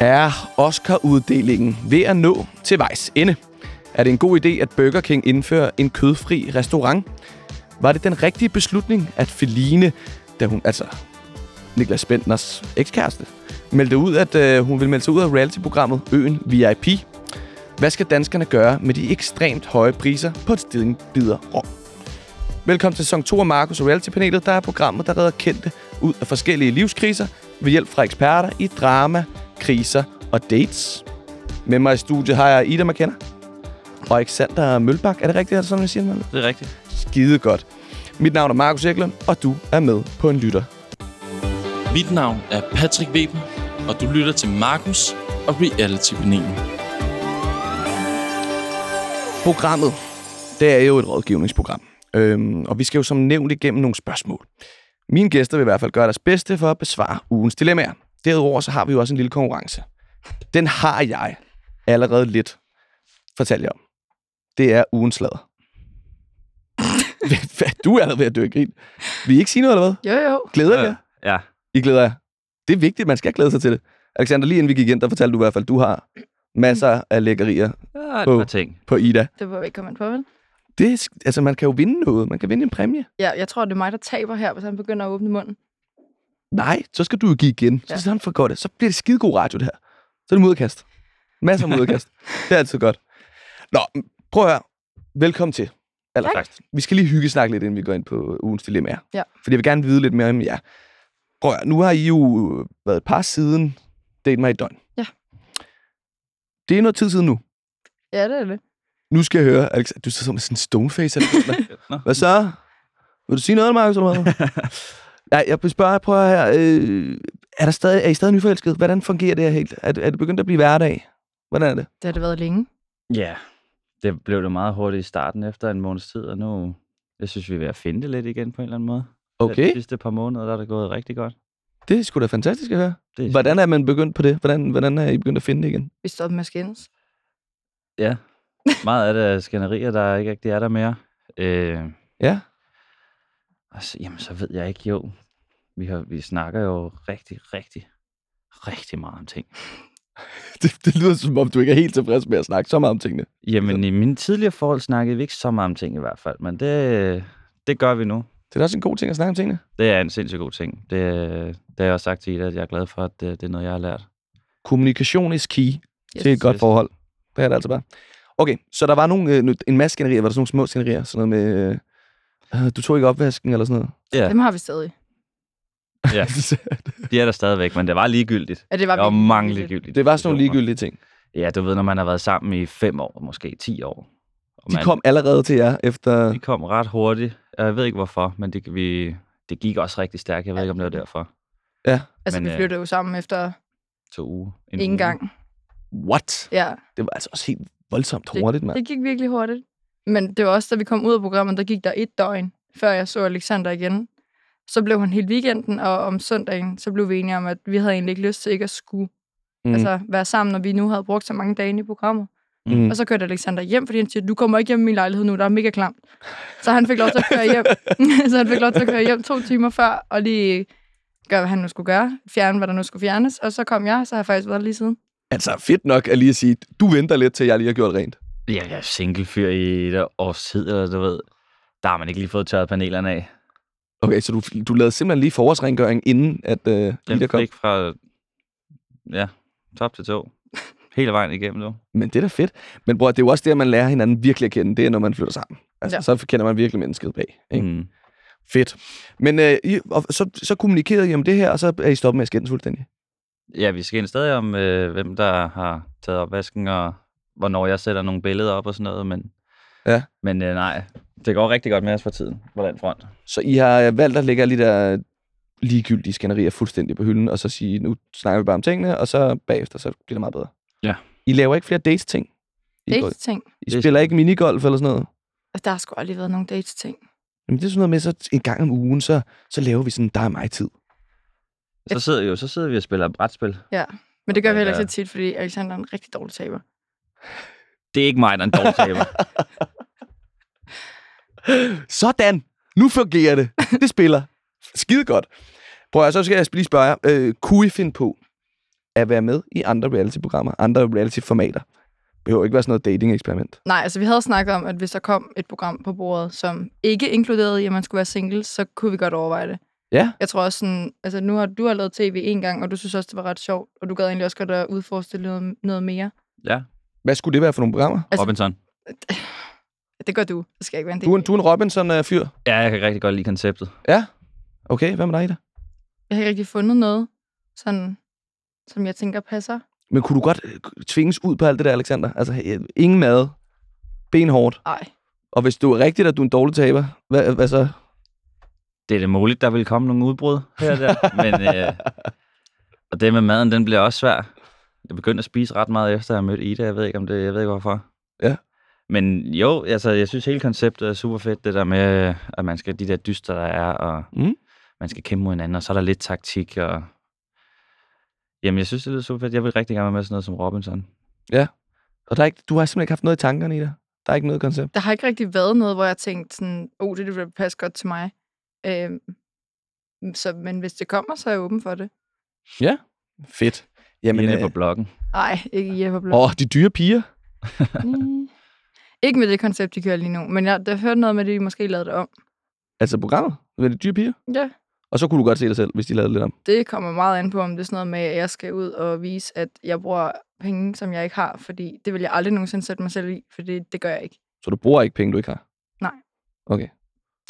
Er Oscar-uddelingen ved at nå til vejs ende? Er det en god idé, at Burger King indfører en kødfri restaurant? Var det den rigtige beslutning, at Feline, da hun, altså Niklas Bentners ekskæreste, meldte ud, at øh, hun ville melde sig ud af reality-programmet Øen VIP? Hvad skal danskerne gøre med de ekstremt høje priser på et stilingbider rom? Velkommen til sæson 2 af Markus og Reality-panelet, der er programmet, der redder kendte ud af forskellige livskriser ved hjælp fra eksperter i drama, kriser og dates. Med mig i studiet har jeg Ida McKenna og Alexander Mølbak. Er det rigtigt, er det sådan, jeg siger det? Det er rigtigt. Skide godt. Mit navn er Markus Eklund, og du er med på en lytter. Mit navn er Patrick Weber, og du lytter til Markus og Reality-panelet. Programmet, det er jo et rådgivningsprogram. Øhm, og vi skal jo som nævnt igennem nogle spørgsmål. Mine gæster vil i hvert fald gøre deres bedste for at besvare ugens dilemmaer. Derudover så har vi jo også en lille konkurrence. Den har jeg allerede lidt fortalt jer om. Det er ugens slader. Hvad, du er allerede ved at dø i grin. Vil I ikke sige noget, eller hvad? Jo, jo. Glæder jeg? Ja. I glæder jer. Det er vigtigt, man skal glæde sig til det. Alexander, lige inden vi gik ind, der fortalte du i hvert fald, at du har masser af lækkerier Ja, På- ting. på Ida. Det var vi ikke komme ind på, vel? Det, altså, man kan jo vinde noget. Man kan vinde en præmie. Ja, jeg tror, det er mig, der taber her, hvis han begynder at åbne munden. Nej, så skal du jo give igen. Så Ja. ja. han for godt. Så bliver det skide god radio, det her. Så er det mudderkast. Masser af mudderkast. det er altid godt. Nå, prøv at høre. Velkommen til. Allerførst. Vi skal lige hygge snakke lidt, inden vi går ind på ugens dilemmaer. Ja. Fordi jeg vil gerne vide lidt mere om jer. Prøv at høre. Nu har I jo været et par siden Date mig i døgn. Det er noget tid siden nu. Ja, det er det. Nu skal jeg høre, Alex, du sidder med sådan en stoneface. Eller. Hvad så? Vil du sige noget, Markus, eller hvad? Nej, jeg vil spørge, prøv at her. Øh, er, der stadig, er I stadig nyforelsket? Hvordan fungerer det her helt? Er, det- er det begyndt at blive hverdag? Hvordan er det? Det har det været længe. Ja, det blev det meget hurtigt i starten efter en måneds tid, og nu, jeg synes, vi er ved at finde det lidt igen på en eller anden måde. De Okay, sidste par måneder, der er det gået rigtig godt. Det er sgu da fantastisk at høre. Det er Hvordan er man begyndt på det? Hvordan, hvordan er I begyndt at finde det igen? Vi stoppede med at skændes. Ja, meget af det er skænderier, der ikke rigtig er der mere. Øh, Ja, altså, jamen, så ved jeg ikke, jo. Vi, har, vi snakker jo rigtig, rigtig, rigtig meget om ting. det, det lyder som om, du ikke er helt tilfreds med at snakke så meget om tingene. Jamen, i mine tidligere forhold snakkede vi ikke så meget om ting i hvert fald, men det, det gør vi nu. Det er da også en god ting at snakke om tingene. Det er en sindssygt god ting. Det, det har jeg også sagt til Ida, at jeg er glad for, at det, det er noget, jeg har lært. Kommunikation is key yes, til et godt yes. forhold. Det er det altså bare. Okay, så der var nogle, øh, en masse skænderier. Var der sådan nogle små skænderier? Sådan noget med... Øh, du tog ikke opvasken eller sådan noget? Ja. Dem har vi stadig. Ja. De er der stadigvæk, men det var ligegyldigt. Ja, det var Der var mange ligegyldigt. ligegyldige det var sådan nogle ligegyldige ting. Ja, du ved, når man har været sammen i fem år, måske 10 år. Og De man, kom allerede til jer efter... de kom ret hurtigt. Jeg ved ikke hvorfor, men det, vi, det gik også rigtig stærkt. Jeg ved ikke, om det var derfor. Ja. Altså, Men, vi øh, flyttede jo sammen efter To uger. En en uge. gang. What? Ja, Det var altså også helt voldsomt hurtigt, mand. det gik virkelig hurtigt. Men det var også, da vi kom ud af programmet, der gik der et døgn, før jeg så Alexander igen. Så blev han hele weekenden, og om søndagen, så blev vi enige om, at vi havde egentlig ikke lyst til ikke at skulle Mm. altså, være sammen, når vi nu havde brugt så mange dage i programmet. Mm. Og så kørte Alexander hjem, fordi han siger, du kommer ikke hjem i min lejlighed nu, der er mega klamt. Så han fik lov til at køre hjem. så han fik lov til at køre hjem to timer før, og lige gøre, hvad han nu skulle gøre. Fjerne, hvad der nu skulle fjernes. Og så kom jeg, så har jeg faktisk været der lige siden. Altså, fedt nok at lige at sige, du venter lidt til, jeg lige har gjort rent. Ja, jeg er single fyr i et års tid, eller du ved. Der har man ikke lige fået tørret panelerne af. Okay, så du, du lavede simpelthen lige forårsrengøring, inden at øh, Ida Den kom. fik fra ja, top til to. Hele vejen igennem nu. Men det er da fedt. Men bror, det er jo også det, at man lærer hinanden virkelig at kende. Det er, når man flytter sammen. Altså, Ja. så kender man virkelig mennesket bag. Ikke? Mm. Fedt. Men øh, I, og så, så kommunikerede I om det her, og så er I stoppet med at skændes fuldstændig. Ja, vi skal stadig om, øh, hvem der har taget opvasken, og hvornår jeg sætter nogle billeder op og sådan noget, men, Ja. men øh, nej, det går rigtig godt med os for tiden på den front. Så I har valgt at lægge alle de der ligegyldige skænderier fuldstændig på hylden, og så sige, nu snakker vi bare om tingene, og så bagefter, så bliver det meget bedre. Ja. I laver ikke flere dates-ting? Dates-ting. I spiller ikke minigolf eller sådan noget? Altså, der har sgu aldrig været nogen dates-ting. Jamen, det er sådan noget med, så en gang om ugen, så, så laver vi sådan, der er mig tid. Så sidder, jo, så sidder vi og spiller brætspil. Ja. Men det gør vi heller ikke så tit, fordi Alexander er en rigtig dårlig taber. Det er ikke mig, der er en dårlig taber. Sådan! Nu fungerer det. Det spiller. Skide godt. Prøv at, så skal jeg lige spørge jer. Øh, kunne I finde på at være med i andre reality-programmer, andre reality-formater? behøver ikke være sådan noget dating-eksperiment. Nej, altså vi havde snakket om, at hvis der kom et program på bordet, som ikke inkluderede i, at man skulle være single, så kunne vi godt overveje det. Ja. Jeg tror også sådan, altså nu har du har lavet tv en gang, og du synes også, det var ret sjovt, og du gad egentlig også godt at udforske noget, noget mere. Ja, Hvad skulle det være for nogle programmer? Altså- Robinson. Det gør du. Det skal ikke være en del. Du, er en- du er en Robinson-fyr. Ja, jeg kan rigtig godt lide konceptet. Ja. Okay, hvad med dig, Ida? Jeg har ikke rigtig fundet noget, sådan, som jeg tænker passer. Men kunne du godt øh, tvinges ud på alt det der, Alexander? Altså, ingen mad. Benhårdt. Ej, Og hvis du er rigtigt, at du er en dårlig taber, hvad, hvad så? Det er det muligt, der vil komme nogle udbrud her og der. men, øh, og det med maden, den bliver også svær. Jeg begyndte at spise ret meget efter, at jeg mødte Ida. Jeg ved ikke, om det, jeg ved ikke hvorfor. Ja. Men jo, altså, jeg synes hele konceptet er super fedt. Det der med, at man skal de der dyster, der er, og Mm. man skal kæmpe mod hinanden, og så er der lidt taktik. Og... Jamen, jeg synes, det lyder super fedt. Jeg vil rigtig gerne være med sådan noget som Robinson. Og der er ikke, du har simpelthen ikke haft noget i tankerne i dig? Der er ikke noget koncept? der har ikke rigtig været noget, hvor jeg tænkte sådan, oh, det, det vil passe godt til mig. Øhm, så, men hvis det kommer, så er jeg åben for det. Ja. Fedt. Jamen, Inde øh, på bloggen. Nej, ikke Jeppe Blom. åh, de dyre piger. Mm. Ikke med det koncept, de kører lige nu, men jeg har hørt noget med, at de måske lavede det om. Altså programmet med de dyre piger. Ja, Og så kunne du godt se dig selv, hvis de lavede lidt om. det kommer meget an på, om det er sådan noget med, at jeg skal ud og vise, at jeg bruger penge, som jeg ikke har, fordi det vil jeg aldrig nogensinde sætte mig selv i, for det, det gør jeg ikke. Så du bruger ikke penge, du ikke har? Nej. Okay.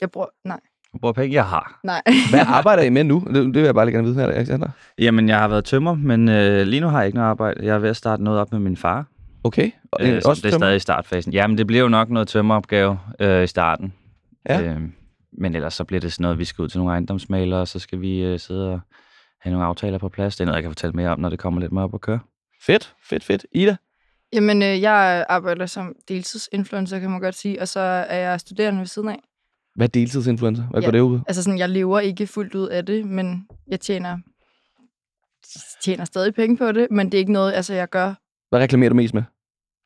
Jeg bruger... Nej. Jeg bruger penge, jeg har. Nej. Hvad arbejder I med nu? Det, det vil jeg bare lige gerne vide her, Alexander. Jamen, jeg har været tømmer, men øh, lige nu har jeg ikke noget arbejde. Jeg er ved at starte noget op med min far. Okay. Og, Øh, øh, så også det er tømrer? stadig i startfasen. Jamen, det bliver jo nok noget tømmeropgave øh, i starten. Ja. Øh, men ellers så bliver det sådan noget, vi skal ud til nogle ejendomsmalere, og så skal vi øh, sidde og have nogle aftaler på plads. Det er noget, jeg kan fortælle mere om, når det kommer lidt mere op at køre. Fedt, fedt, fedt. Ida? Jamen, øh, jeg arbejder som deltidsinfluencer, kan man godt sige, og så er jeg studerende ved siden af. Hvad er deltidsinfluencer? Hvad Ja. går det ud? Altså sådan, jeg lever ikke fuldt ud af det, men jeg tjener, tjener stadig penge på det, men det er ikke noget, altså jeg gør, Hvad reklamerer du mest med?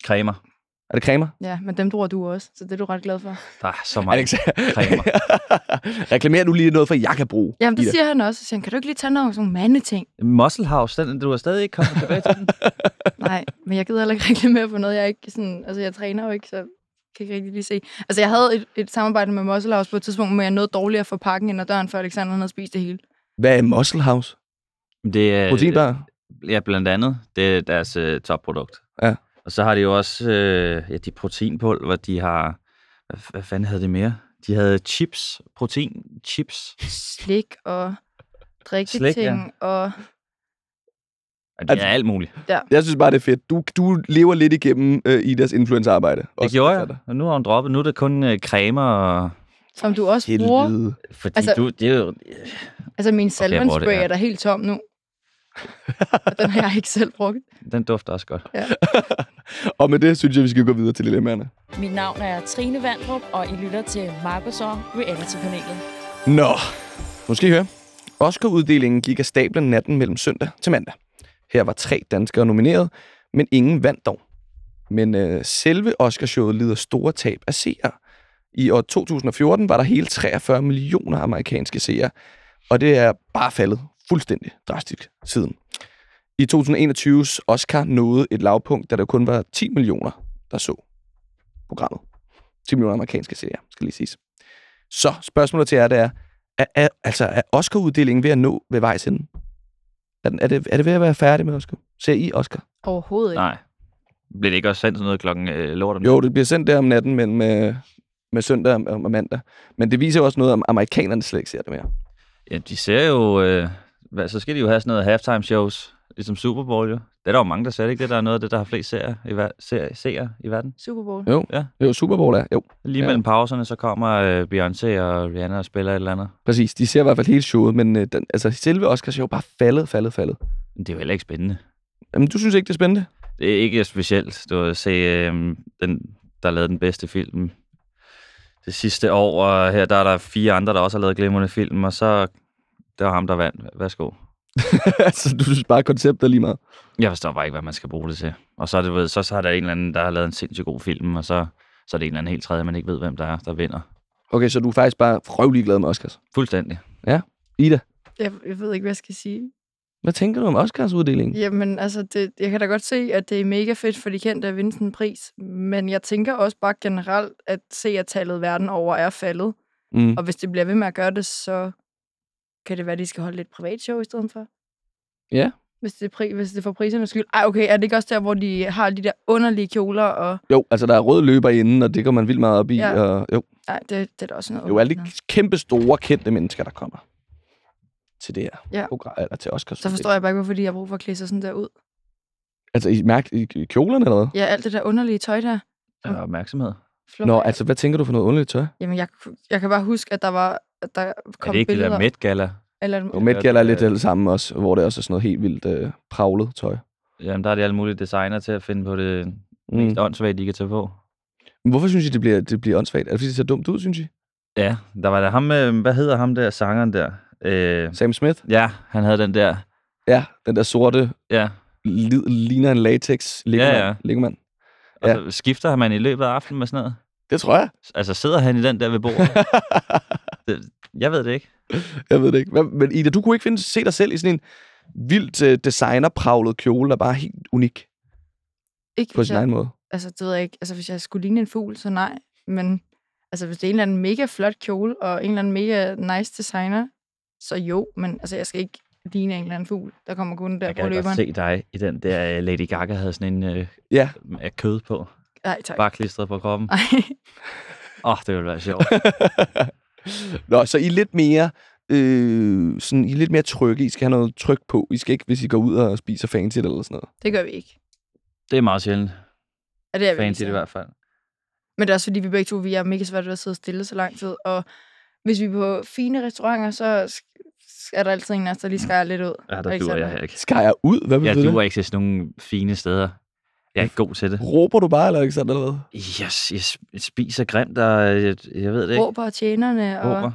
Cremer. Er det cremer? ja, men dem bruger du også, så det er du ret glad for. Der er så meget. cremer. reklamerer du lige noget, for jeg kan bruge? Jamen, det Ida? siger han også, så siger han, kan du ikke lige tage nogle sådan nogle mandeting? Muscle House, den, du har stadig ikke kommet tilbage til den. Nej, men jeg gider heller ikke reklamere på noget, jeg ikke sådan, altså jeg træner jo ikke, så kan ikke rigtig lige se. Altså jeg havde et, et samarbejde med Muscle House på et tidspunkt, hvor jeg nåede dårligere for pakken ind ad døren, før Alexander havde spist det hele. Hvad er Muscle House? Det er, Proteinbar? Ja, blandt andet. Det er deres øh, topprodukt. Ja. Og så har de jo også øh, ja, de proteinpulver, de har... Hvad, hvad fanden havde de mere? De havde chips, protein chips. Slik og drikketing Slik, ja. og... Og det Altså- er alt muligt. Jeg synes bare, det er fedt. Du, du lever lidt igennem øh, Idas influencerarbejde. Det Også gjorde jeg. Og nu har hun droppet. Nu er det kun øh, cremer og... Som du også bruger. Helvede. Fordi Altså- altså, du, det er jo... Altså min bruger salvanspray ja. er da helt tom nu. Og den har jeg ikke selv brugt. Den dufter også godt. Og med det synes jeg, vi skal gå videre til dilemmaerne. Mit navn er Trine Vandrup, og I lytter til Markus og Reality-panelet. Nå, nu skal I høre. Oscar-uddelingen gik af stablen natten mellem søndag til mandag. Her var tre danskere nomineret, men ingen vandt dog. Men øh, selve Oscarshowet lider store tab af seere. I år 2014 var der hele 43 millioner amerikanske seere, og det er bare faldet fuldstændig drastisk siden. I 2021's Oscar nåede et lavpunkt, da der kun var 10 millioner, der så programmet. 10 millioner amerikanske seere, skal lige siges. Så spørgsmålet til jer, det er, er, er, altså, er Oscar-uddelingen ved at nå ved vejs ende? Er, er, det, er det ved at være færdig med Oscar? Ser I Oscar? Overhovedet ikke. Nej. Bliver det ikke også sendt sådan noget klokken øh, lort om Jo, det bliver sendt der om natten, men med, med søndag og, og mandag. Men det viser jo også noget om, amerikanerne slet ikke ser det mere. Ja, de ser jo... Øh, hvad, så skal de jo have sådan noget halftime shows, ligesom Super Bowl jo. Det er der jo mange, der ser det ikke. Det der er noget af det, der har flest seere i, ver- seere, seere i verden. Super Bowl. Jo, Ja. jo Super Bowl er. Jo, Lige Ja. ja. mellem pauserne, så kommer øh, Beyoncé og Rihanna og spiller et eller andet. præcis. De ser i hvert fald hele showet, men øh, den, altså, selve Oscars er jo bare faldet, faldet, faldet. Men det er jo heller ikke spændende. Jamen, du synes ikke, det er spændende? Det er ikke specielt. Du har se, øh, den, der lavede den bedste film det sidste år, og her der er der fire andre, der også har lavet glimrende film, og så det var ham, der vandt. Værsgo. altså, du synes bare, at konceptet er lige meget. Jeg forstår bare ikke, hvad man skal bruge det til. Og så er, det, ved, så, så er der en eller anden, der har lavet en sindssygt god film, og så, så er det en eller anden helt tredje, man ikke ved, hvem der er, der vinder. Okay, så du er faktisk bare røvlig glad med Oscars. Fuldstændig. Ida, Jeg, jeg ved ikke, hvad jeg skal sige. hvad tænker du om Oscars-uddelingen? Jamen, altså, det, jeg kan da godt se, at det er mega fedt for de kendte at vinde sådan en pris. Men jeg tænker også bare generelt, at seertallet verden over er faldet. Mm. Og hvis det bliver ved med at gøre det, så kan det være, at de skal holde lidt privat show i stedet for. Ja. Hvis det, er pri- hvis det er for prisernes skyld. Ej, okay, er det ikke også der, hvor de har de der underlige kjoler? Og... Jo, altså der er rød løber inden, og det går man vildt meget op i. Ja. Og, jo, Nej, det, det er da også noget. jo alle de kæmpe store, kendte mennesker, der kommer til det her Ja. program, eller til Oscars. noget. Så forstår jeg bare ikke, hvorfor de har brug for at klæde sig sådan der ud. Altså, I mærke i, i kjolerne eller hvad? Ja, alt det der underlige tøj der. Der er opmærksomhed. Flot. Nå, altså, hvad tænker du for noget underligt tøj? Jamen, jeg, jeg kan bare huske, at der var at der Er kom det ikke det billeder. der Met Gala? Eller, Og Met Gala er lidt øh, det samme også, hvor det også er sådan noget helt vildt øh, pravlet tøj. Jamen, der er de alle mulige designer til at finde på det Mm. mest åndssvagt, de kan tage på. Men hvorfor synes I, det bliver, det bliver åndssvagt? Er det, fordi det ser dumt ud, synes I? Ja, der var der ham med, hvad hedder ham der, sangeren der? Øh, Sam Smith? ja, han havde den der, Ja, den der sorte, ja. li- ligner en latex liggermand. Ja, ja. Og Ja. så skifter man i løbet af aftenen med sådan noget. Det tror jeg. Altså, sidder han i den der ved bordet? det, jeg ved det ikke. jeg ved det ikke. Men Ida, du kunne ikke finde, se dig selv i sådan en vildt øh, designerpravlet kjole, der bare er helt unik ikke, på sin jeg, egen måde. altså, det ved jeg ikke. Altså, hvis jeg skulle ligne en fugl, så nej. Men altså, hvis det er en eller anden mega flot kjole, og en eller anden mega nice designer, så jo. Men altså, jeg skal ikke ligne en eller anden fugl, der kommer kun der Jeg på kan da godt løberen. se dig i den der øh, Lady Gaga havde sådan en øh, Ja, af kød på. Nej, tak. Bare klistret på kroppen. Åh, oh, det ville være sjovt. Nå, så I er lidt mere, øh, sådan, I er lidt mere trygge. I skal have noget tryk på. I skal ikke, hvis I går ud og spiser fancy eller sådan noget. Det gør vi ikke. Det er meget sjældent. Ja, det er vi Fancy i hvert fald. Men det er også fordi, vi begge to vi er mega svært ved at sidde stille så lang tid. Og hvis vi er på fine restauranter, så er der altid en af os, der lige skærer lidt ud. Ja, der duer jeg ikke. Skal jeg ud? Hvad Jeg betyder det? duer ikke til sådan nogle fine steder. Jeg er ikke god til det. Råber du bare, eller ikke sådan noget? Jeg, jeg, jeg spiser grimt, og jeg, jeg ved det ikke. Råber og tjenerne. Og... Råber.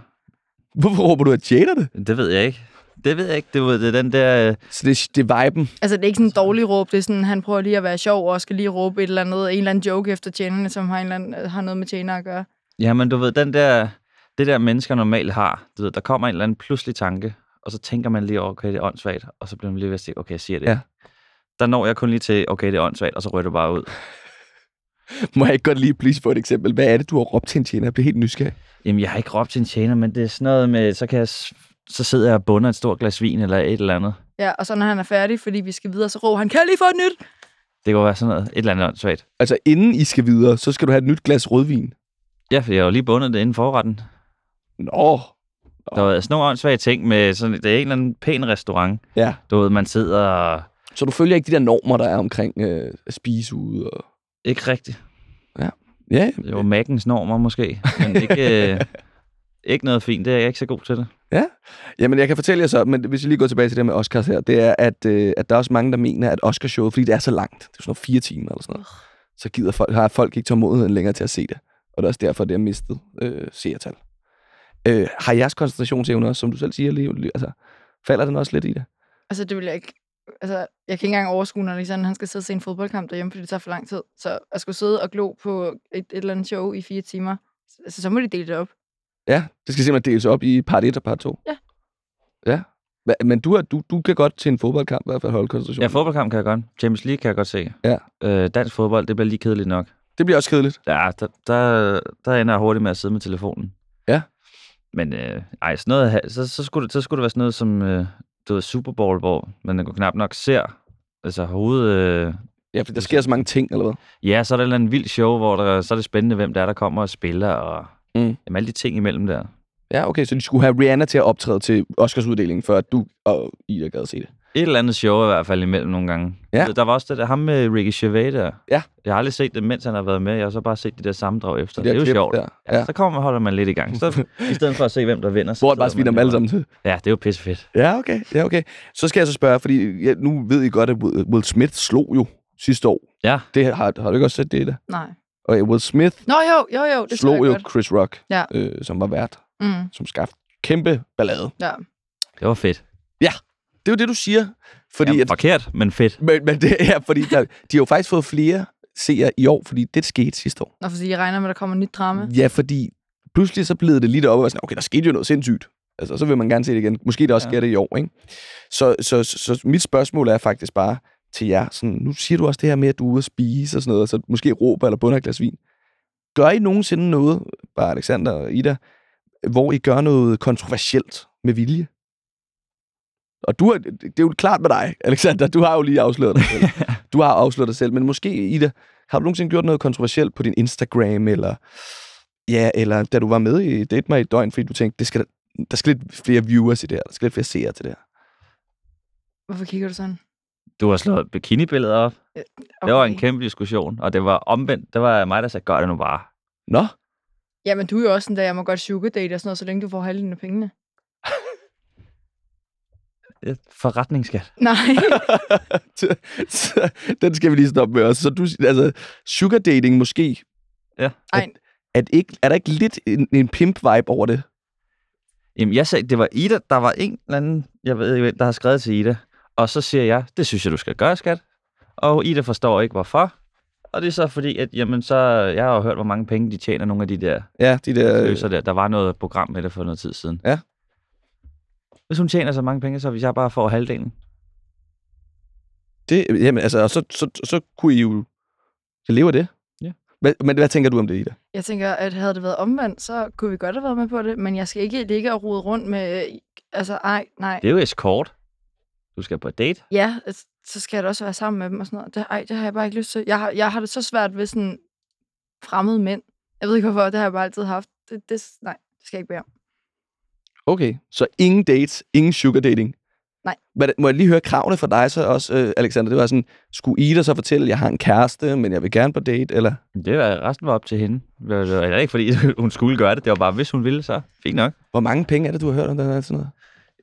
Hvorfor råber du, at tjener det? Det ved jeg ikke. Det ved jeg ikke. Det, var- det er den der... øh, Så det, det er viben. Altså, det er ikke sådan en dårlig råb. Det er sådan, han prøver lige at være sjov og skal lige råbe et eller andet, en eller anden joke efter tjenerne, som har, en eller anden, har noget med tjener at gøre. Jamen, du ved, den der... Det der, mennesker normalt har. Du ved, der kommer en eller anden pludselig tanke, og så tænker man lige over, okay, det er åndssvagt, og så bliver man lige ved at sige, okay, jeg siger det. Ja. Der når jeg kun lige til, okay, det er åndssvagt, og så ryger det bare ud. Må jeg ikke godt lige please få et eksempel? Hvad er det, du har råbt til en tjener? Jeg bliver helt nysgerrig. Jamen, jeg har ikke råbt til en tjener, men det er sådan noget med, så kan jeg... Så sidder jeg og bunder et stort glas vin eller et eller andet. Ja, og så når han er færdig, fordi vi skal videre, så råber han, kan jeg lige få et nyt? Det kan jo være sådan noget, et eller andet åndssvagt. Altså, inden I skal videre, så skal du have et nyt glas rødvin. Ja, for jeg har jo lige bundet det inden forretten. Nå. Der var sådan nogle åndssvage ting med, sådan, det er en eller anden pæn restaurant. Ja. Du ved, man sidder og... Så du følger ikke de der normer, der er omkring øh, at spise ude? Og... Ikke rigtigt. Ja, Det var Mackens normer måske, men ikke, øh, ikke noget fint. Det er jeg ikke så god til det. Jamen, jeg kan fortælle jer så, men hvis vi lige går tilbage til det med Oscars her, det er, at, øh, at der er også mange, der mener, at Oscarshowet, fordi det er så langt, det er sådan noget fire timer eller sådan noget, så gider folk, har folk ikke tålmodigheden længere til at se det. Og det er også derfor, det har mistet øh, seertal. Øh, har jeres koncentrationsevne også, som du selv siger, lige, lige, altså, falder den også lidt i det? Altså, det vil jeg ikke... Altså, jeg kan ikke engang overskue, når Alexander, han skal sidde og se en fodboldkamp derhjemme, fordi det tager for lang tid. Så at skulle sidde og glo på et, et eller andet show i fire timer, altså, så må de dele det op. Ja, det skal simpelthen deles op i part 1 og part 2. Ja. Ja. Men du, er- du, du kan godt til en fodboldkamp i hvert fald holde koncentrationen. Ja, fodboldkamp kan jeg godt. Champions League kan jeg godt se. Ja. Øh, dansk fodbold, det bliver lige kedeligt nok. Det bliver også kedeligt. Ja, der, der, der ender jeg hurtigt med at sidde med telefonen. Men øh, ej, sådan noget, så, så, skulle det, så skulle det være sådan noget som øh, du ved, Super Bowl, hvor man knap nok ser altså hoved... Øh, Ja, for der sker så mange ting, eller hvad? ja, så er der et eller vildt show, hvor der, så er det spændende, hvem der er, der kommer og spiller, og Mm. jamen, alle de ting imellem der. Ja, okay, så de skulle have Rihanna til at optræde til Oscarsuddelingen, før at du og Ida gad at se det. Et eller andet show i hvert fald imellem nogle gange. Ja. Der var også det der, ham med Ricky Gervais der. Ja. Jeg har aldrig set det, mens han har været med. Jeg har så bare set de der sammendrag efter. De Det er jo sjovt. Der. Ja. Ja. Så kommer man holder man lidt i gang. Så, I stedet for at se, hvem der vinder. Så Hvor bare sviner dem alle sammen til. Ja, det er jo pissefedt. Ja, okay. Ja, okay. Så skal jeg så spørge, fordi ja, nu ved I godt, at Will Smith slog jo sidste år. Ja. Det har, har du ikke også set det, der? Nej. Og Will Smith Nå jo, jo, jo, det slog jo godt. Chris Rock, Ja. øh, som var vært, Mm, som skabte kæmpe ballade. ja. Det var fedt. Det er jo det, du siger. Fordi Jamen, at, forkert, men fedt. men, men det er, fordi der, de har jo faktisk fået flere seere i år, fordi det skete sidste år. Nå, fordi jeg regner med, at der kommer nyt drama. Ja, fordi pludselig så blev det lidt op og var sådan, okay, der skete jo noget sindssygt. Altså, så vil man gerne se det igen. Måske det også Ja. sker det i år, ikke? Så, så, så, så mit spørgsmål er faktisk bare til jer, sådan, nu siger du også det her med, at du er ude at spise og sådan noget, så måske råber eller bunder et glas vin. Gør I nogensinde noget, bare Alexander og Ida, hvor I gør noget kontroversielt med vilje? Og du er, det er jo klart med dig, Alexander. Du har jo lige afsløret dig selv. Du har afsløret dig selv, men måske, Ida, har du nogensinde gjort noget kontroversielt på din Instagram, eller, ja, eller da du var med i Date mig i et døgn, fordi du tænkte, det skal, der- der skal lidt flere viewers i det her, der skal lidt flere seere til det her. Hvorfor kigger du sådan? Du har slået bikini-billeder op. Okay. Det var en kæmpe diskussion, og det var omvendt. Det var mig, der sagde, gør det nu bare. Nå, Jamen, du er jo også sådan der, jeg må godt sugar date og sådan noget, så længe du får halvdelen af pengene. Er Forretningsskat. Nej. Den skal vi lige stoppe med også. Så du, altså, sugar dating måske. Ja. Ej. Er, det ikke, er der ikke lidt en, en pimp-vibe over det? Jamen, jeg sagde, det var Ida, der var en eller anden, jeg ved ikke, der har skrevet til Ida. Og så siger jeg, det synes jeg, du skal gøre, skat. Og Ida forstår ikke, hvorfor. Og det er så fordi, at jamen, så, jeg har jo hørt, hvor mange penge de tjener, nogle af de der Ja, de der... løser der. Der var noget program med det for noget tid siden. Ja. Hvis hun tjener så mange penge, så hvis jeg bare får halvdelen. Det, jamen, altså, og så, så, så kunne I jo så leve af det. Ja. Hvad, men hvad tænker du om det, Ida? Jeg tænker, at havde det været omvendt, så kunne vi godt have været med på det, men jeg skal ikke ligge og rode rundt med... Altså, ej, nej. Det er jo escort. Du skal på date. Ja, altså, så skal jeg da også være sammen med dem og sådan noget. Det, ej, det har jeg bare ikke lyst til. Jeg har, jeg har det så svært ved sådan fremmede mænd. Jeg ved ikke hvorfor, det har jeg bare altid haft. Det, det, nej, det skal jeg ikke bede om. Okay, så ingen dates, ingen sugar dating. Nej. Hvad, må jeg lige høre kravene fra dig så også, øh, Alexander? Det var sådan, skulle Ida så fortælle, at jeg har en kæreste, men jeg vil gerne på date, eller? Det var, resten var op til hende. Det var, ikke fordi, hun skulle gøre det. Det var bare, hvis hun ville, så fint nok. Hvor mange penge er det, du har hørt om den her sådan noget?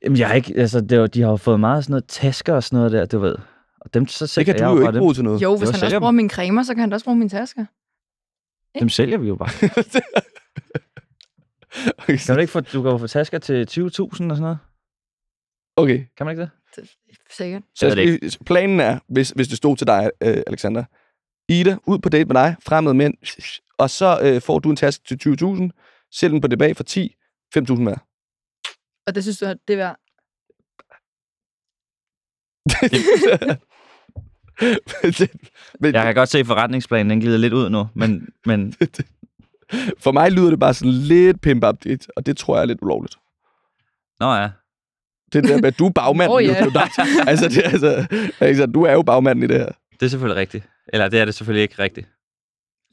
Jamen, jeg har ikke, altså, det var, de har jo fået meget sådan noget tasker og sådan noget der, du ved. Og dem, så Det sælger kan jeg du jo bare ikke dem. bruge til noget. Jo, hvis han også bruger mine cremer, så kan han også bruge mine tasker. Dem sælger vi jo bare. okay, Kan du ikke få, du kan få tasker til 20.000 og sådan noget? okay. Kan man ikke det? Det, sikkert. Så skal, lige- planen er, hvis, hvis det stod til dig, øh, Alexander, Ida, ud på date med dig, fremmede mænd, og så øh, får du en taske til 20.000, sælg den på det bag for 10, 5.000 mere. Og det synes du, det er værd. men, Jeg kan godt se, at forretningsplanen den glider lidt ud nu, men, men For mig lyder det bare sådan lidt pimp up og det tror jeg er lidt ulovligt. nå ja. Det der med, at du er bagmanden. Åh, jo, ja. det altså, det, altså, altså, du er jo bagmanden i det her. Det er selvfølgelig rigtigt. Eller det er det selvfølgelig ikke rigtigt.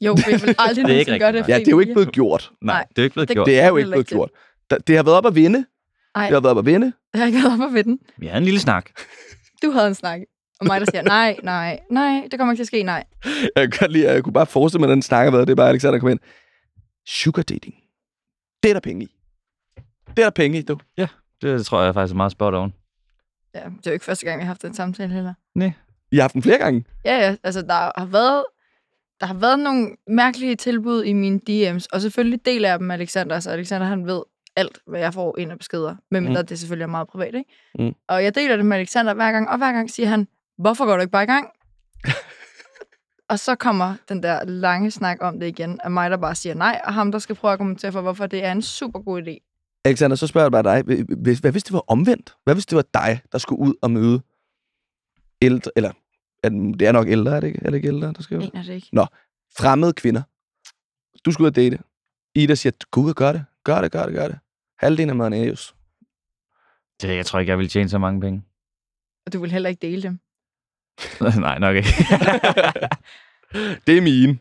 Jo, jeg vil aldrig Det er ikke gøre rigtigt, det. Ja, det er jo ikke blevet gjort. Nej, det er jo ikke blevet det- gjort. Det er jo ikke blevet gjort. Det har været op at vinde. Ej, Det har været op at vinde. jeg har ikke været op ved den. Vi havde en lille snak. Du havde en snak. Og mig, der siger, nej, nej, nej, det kommer ikke til at ske, nej. Jeg kan godt lide, at jeg kunne bare forestille mig, at den snak har været. Det er bare Alexander, der kom ind. Sugar dating. Det er der penge i. Det er der penge i, du. Det tror jeg faktisk er meget spot on. Ja, det er jo ikke første gang, vi har haft den samtale heller. I har haft den flere gange. Ja, ja, altså der har været, der har været nogle mærkelige tilbud i mine DM's, og selvfølgelig deler jeg dem med Alexander, så Alexander han ved alt, hvad jeg får ind af beskeder, medmindre mm. det selvfølgelig er meget privat, ikke? Mm. Og jeg deler det med Alexander hver gang, og hver gang siger han, hvorfor går du ikke bare i gang? og så kommer den der lange snak om det igen, af mig, der bare siger nej, og ham, der skal prøve at argumentere for, hvorfor det er en super god idé. Alexander, så spørger jeg bare dig. Hvis, hvad hvis det var omvendt? Hvad hvis det var dig, der skulle ud og møde ældre, eller er det er nok ældre, er det ikke, er det ikke ældre, der skal jo? En er det ikke. Fremmede kvinder. Du skal ud og date. Ida siger, gå ud og gør det. Gør det, gør det, gør det. Halvdelen af maden er just. Det, jeg tror ikke, jeg vil tjene så mange penge. Og du vil heller ikke dele dem. Nej, nok ikke. Det er mine.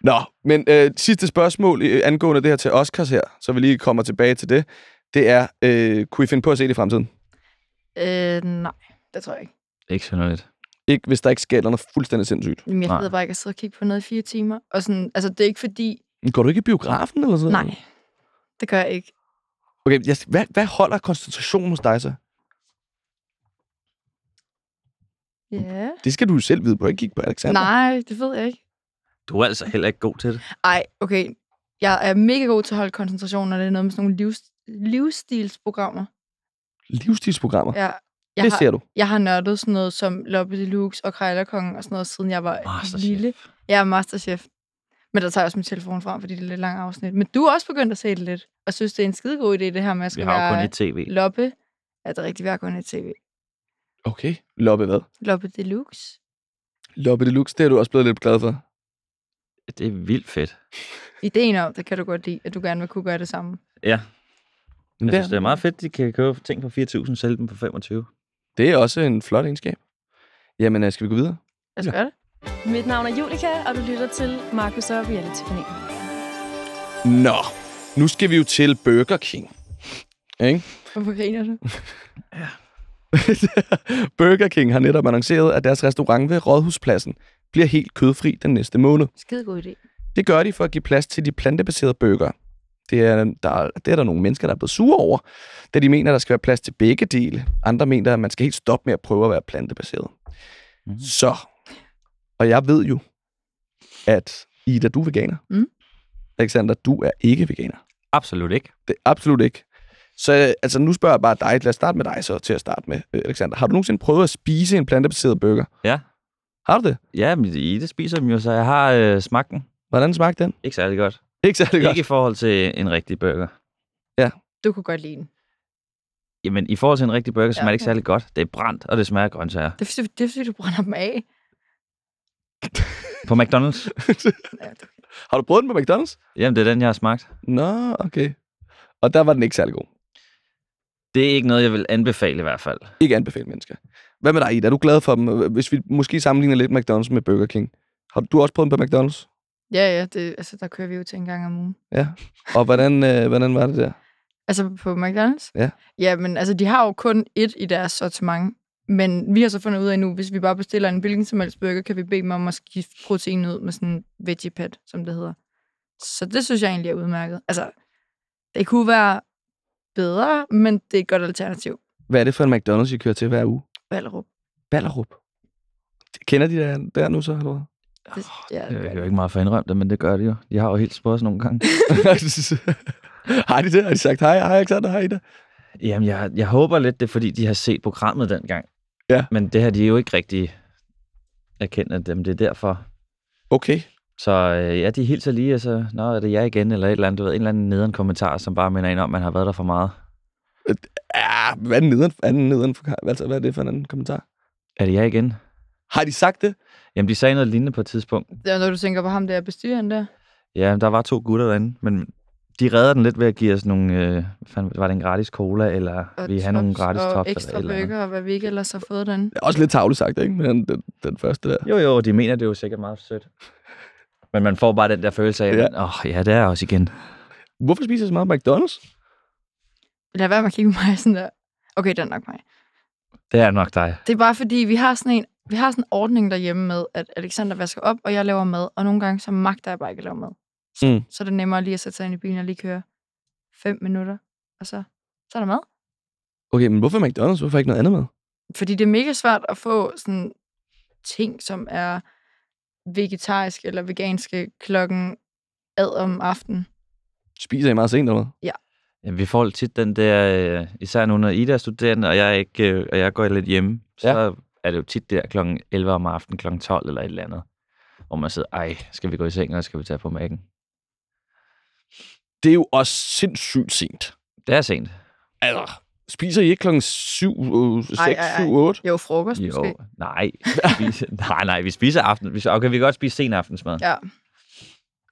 Nå, men øh, sidste spørgsmål øh, angående det her til Oscars her, så vi lige kommer tilbage til det. Det er, øh, kunne I finde på at se det i fremtiden? Øh, nej, det tror jeg ikke. ikke synderligt. Ikke, hvis der ikke sker noget fuldstændig sindssygt. Men jeg gider bare ikke at sidde og kigge på noget i fire timer. Og sådan, altså, det er ikke fordi... Men Går du ikke i biografen eller sådan Nej, det gør jeg ikke. Okay, jeg, hvad, hvad holder koncentrationen hos dig så? Ja. Det skal du jo selv vide på. Ikke kigge på Alexander. Nej, det ved jeg ikke. Du er altså heller ikke god til det. Ej, okay. Jeg er mega god til at holde koncentrationen, når det er noget med sådan nogle livs, livsstilsprogrammer. Livsstilsprogrammer. Jeg, jeg, det har, ser du. jeg har nørdet sådan noget som Loppe Deluxe og Krejlerkongen og sådan noget, siden jeg var Masterchef. lille. Jeg er masterchef. Men der tager jeg også min telefon frem, fordi det er lidt langt afsnit. Men du er også begyndt at se det lidt, og synes, det er en skidegod idé, det her med at Vi skal har jo kun være et tv. loppe. Ja, det er rigtigt, vi har kun et tv. Okay. Loppe hvad? Loppe Deluxe. Loppe Deluxe, det er du også blevet lidt glad for. Det er vildt fedt. Ideen om, det kan du godt lide, at du gerne vil kunne gøre det samme. Ja, Men jeg synes, det er meget fedt, de kan købe ting for 4.000, sælge dem for 25. det er også en flot egenskab. Jamen, øh, skal vi gå videre? Lad os gøre det. Mit navn er Julika, og du lytter til Markus og Reality-panelen. Nå, nu skal vi jo til Burger King. Ikke? Hvorfor griner du? Burger King har netop annonceret, at deres restaurant ved Rådhuspladsen bliver helt kødfri den næste måned. Skidegod idé. Det gør de for at give plads til de plantebaserede burger. Det er, der, det er der nogle mennesker, der er blevet sure over, da de mener, der skal være plads til begge dele. Andre mener, at man skal helt stoppe med at prøve at være plantebaseret. Mhm. Så, og jeg ved jo, at Ida, du er veganer. Mm. Alexander, du er ikke veganer. Absolut ikke. Det er absolut ikke. Så altså, nu spørger jeg bare dig. Lad os starte med dig så til at starte med, øh, Alexander. Har du nogensinde prøvet at spise en plantebaseret burger? Ja. Har du det? Ja, men I det spiser dem jo, så jeg har øh, smagt den. Hvordan smagte den? Ikke særlig godt. Ikke særlig godt. Ikke i forhold til en rigtig burger. Du kunne godt lide den. Jamen, i forhold til en rigtig burger, smager Ja, det ikke særlig godt. Det er brændt, og det smager af grøntsager. Det er, det er, fordi du brænder dem af. På McDonald's? Ja, det- Har du prøvet den på McDonald's? Jamen, det er den, jeg har smagt. Nå, okay. Og der var den ikke særlig god. Det er ikke noget, jeg vil anbefale i hvert fald. Ikke anbefale mennesker. Hvad med dig, Ida? Er du glad for dem? Hvis vi måske sammenligner lidt McDonald's med Burger King. Har du også prøvet dem på McDonald's? Ja, ja, det, altså, der kører vi jo til en gang om ugen. Og hvordan, øh, hvordan var det der? Altså på McDonald's? Ja. Ja, men altså, de har jo kun ét i deres sortiment. Men vi har så fundet ud af nu, hvis vi bare bestiller en hvilken som helst burger, kan vi bede dem om at skifte protein ud med sådan en veggie pet, som det hedder. Så det synes jeg egentlig er udmærket. Altså, det kunne være bedre, men det er et godt alternativ. Hvad er det for en McDonald's, I kører til hver uge? Ballerup. Ballerup. Kender de der, der nu så, eller hvad? Det, ja, Jeg det gør er det. jo ikke meget for det, men det gør de jo. De har jo helt på os nogle gange. har de det? Har de sagt hej, hej Alexander, hej Ida? Jamen, jeg, jeg håber lidt, det er, fordi de har set programmet dengang. Ja. Men det har de jo ikke rigtig erkendt, at dem, det er derfor. Okay. Så øh, ja, de hilser lige, og så, nå, er det jeg igen, eller et eller andet, du ved, en eller anden nederen kommentar, som bare minder en om, at man har været der for meget. Ja, hvad er den nederen, hvad er den nederen for, altså, hvad er det for en anden kommentar? Er det jeg igen? Har de sagt det? Jamen, de sagde noget lignende på et tidspunkt. det er, når du tænker på ham der bestyreren der. Ja, der var to gutter derinde, men de redder den lidt ved at give os nogle, øh, hvad fanden, var det en gratis cola, eller Og vi have nogle gratis og tops, ekstra eller burger, og hvad vi ikke ellers har fået den. Det er også lidt tavligt sagt, ikke? Men den, den første der. Jo, jo, de mener det er jo sikkert meget sødt. Men man får bare den der følelse af, Ja. at åh, ja, det er også igen. Hvorfor spiser jeg så meget McDonald's? Lad være med at kigge på mig sådan der. Okay, det er nok mig. Det er nok dig. Det er bare fordi, vi har sådan en, vi har sådan en ordning derhjemme med, at Alexander vasker op, og jeg laver mad, og nogle gange så magter jeg bare ikke at lave mad. Så, Mm. så er det nemmere lige at sætte sig ind i bilen og lige køre fem minutter, og så, så er der mad. Okay, men hvorfor McDonald's? Hvorfor ikke noget andet med? Fordi det er mega svært at få sådan ting, som er vegetarisk eller veganske klokken ad om aftenen. Spiser I meget sent eller hvad? Ja, vi får tit den der, øh, især nu når Ida er studerende, og jeg, er ikke, øh, og jeg går lidt hjemme, så Ja. er det jo tit der kl. 11 om aftenen, kl. 12 eller et eller andet, hvor man sidder, ej, skal vi gå i seng, og skal vi tage på mækken? Det er jo også sindssygt sent. Det er sent. Altså, spiser I ikke klokken 7, 6, Ej, ej, ej. 7, 8? Jo, frokost Jo, måske. nej. Vi spiser, nej, nej, vi spiser aften. Vi, okay, vi kan godt spise sen aftensmad. Ja.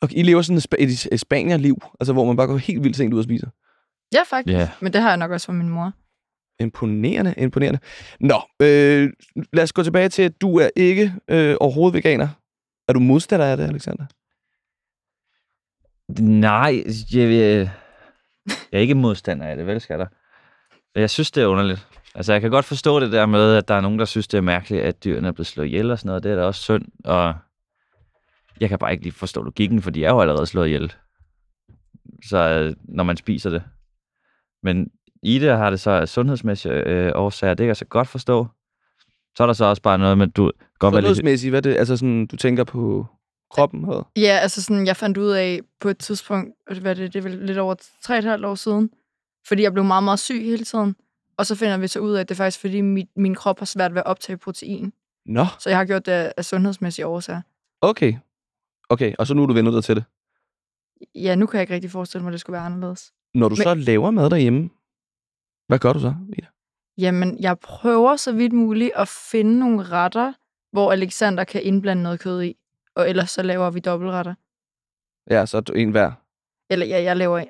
Okay, I lever sådan et, et, et Spanier-liv, altså hvor man bare går helt vildt sent ud og spiser. Ja, faktisk. Ja. Men det har jeg nok også fra min mor. Imponerende, imponerende. Nå, øh, lad os gå tilbage til, at du er ikke øh, overhovedet veganer. Er du modstander af det, Alexander? Nej, jeg, jeg, jeg er ikke modstander af det, vel skal der? Jeg synes, det er underligt. Altså, jeg kan godt forstå det der med, at der er nogen, der synes, det er mærkeligt, at dyrene er blevet slået ihjel og sådan noget. Det er da også synd, og jeg kan bare ikke lige forstå logikken, for de er jo allerede slået ihjel. Så øh, når man spiser det. Men i det har det så sundhedsmæssige øh, årsager, det kan jeg så godt forstå. Så er der så også bare noget med, du godt. Sundhedsmæssigt, hvad er det? Altså sådan, du tænker på kroppen? Eller? Ja, altså sådan, jeg fandt ud af på et tidspunkt, og hvad det, det er vel lidt over tre og et halvt år siden, fordi jeg blev meget, meget syg hele tiden. Og så finder vi så ud af, at det er faktisk, fordi mit, min krop har svært ved at optage protein. Nå, Så jeg har gjort det af, sundhedsmæssige årsager. okay. Okay, og så nu er du vendt dig til det. Ja, nu kan jeg ikke rigtig forestille mig, at det skulle være anderledes. Når du Men- så laver mad derhjemme, hvad gør du så, Ida? Jamen, jeg prøver så vidt muligt at finde nogle retter, hvor Alexander kan indblande noget kød i. Og ellers så laver vi dobbeltretter. Ja, så er du en hver. Eller ja, jeg laver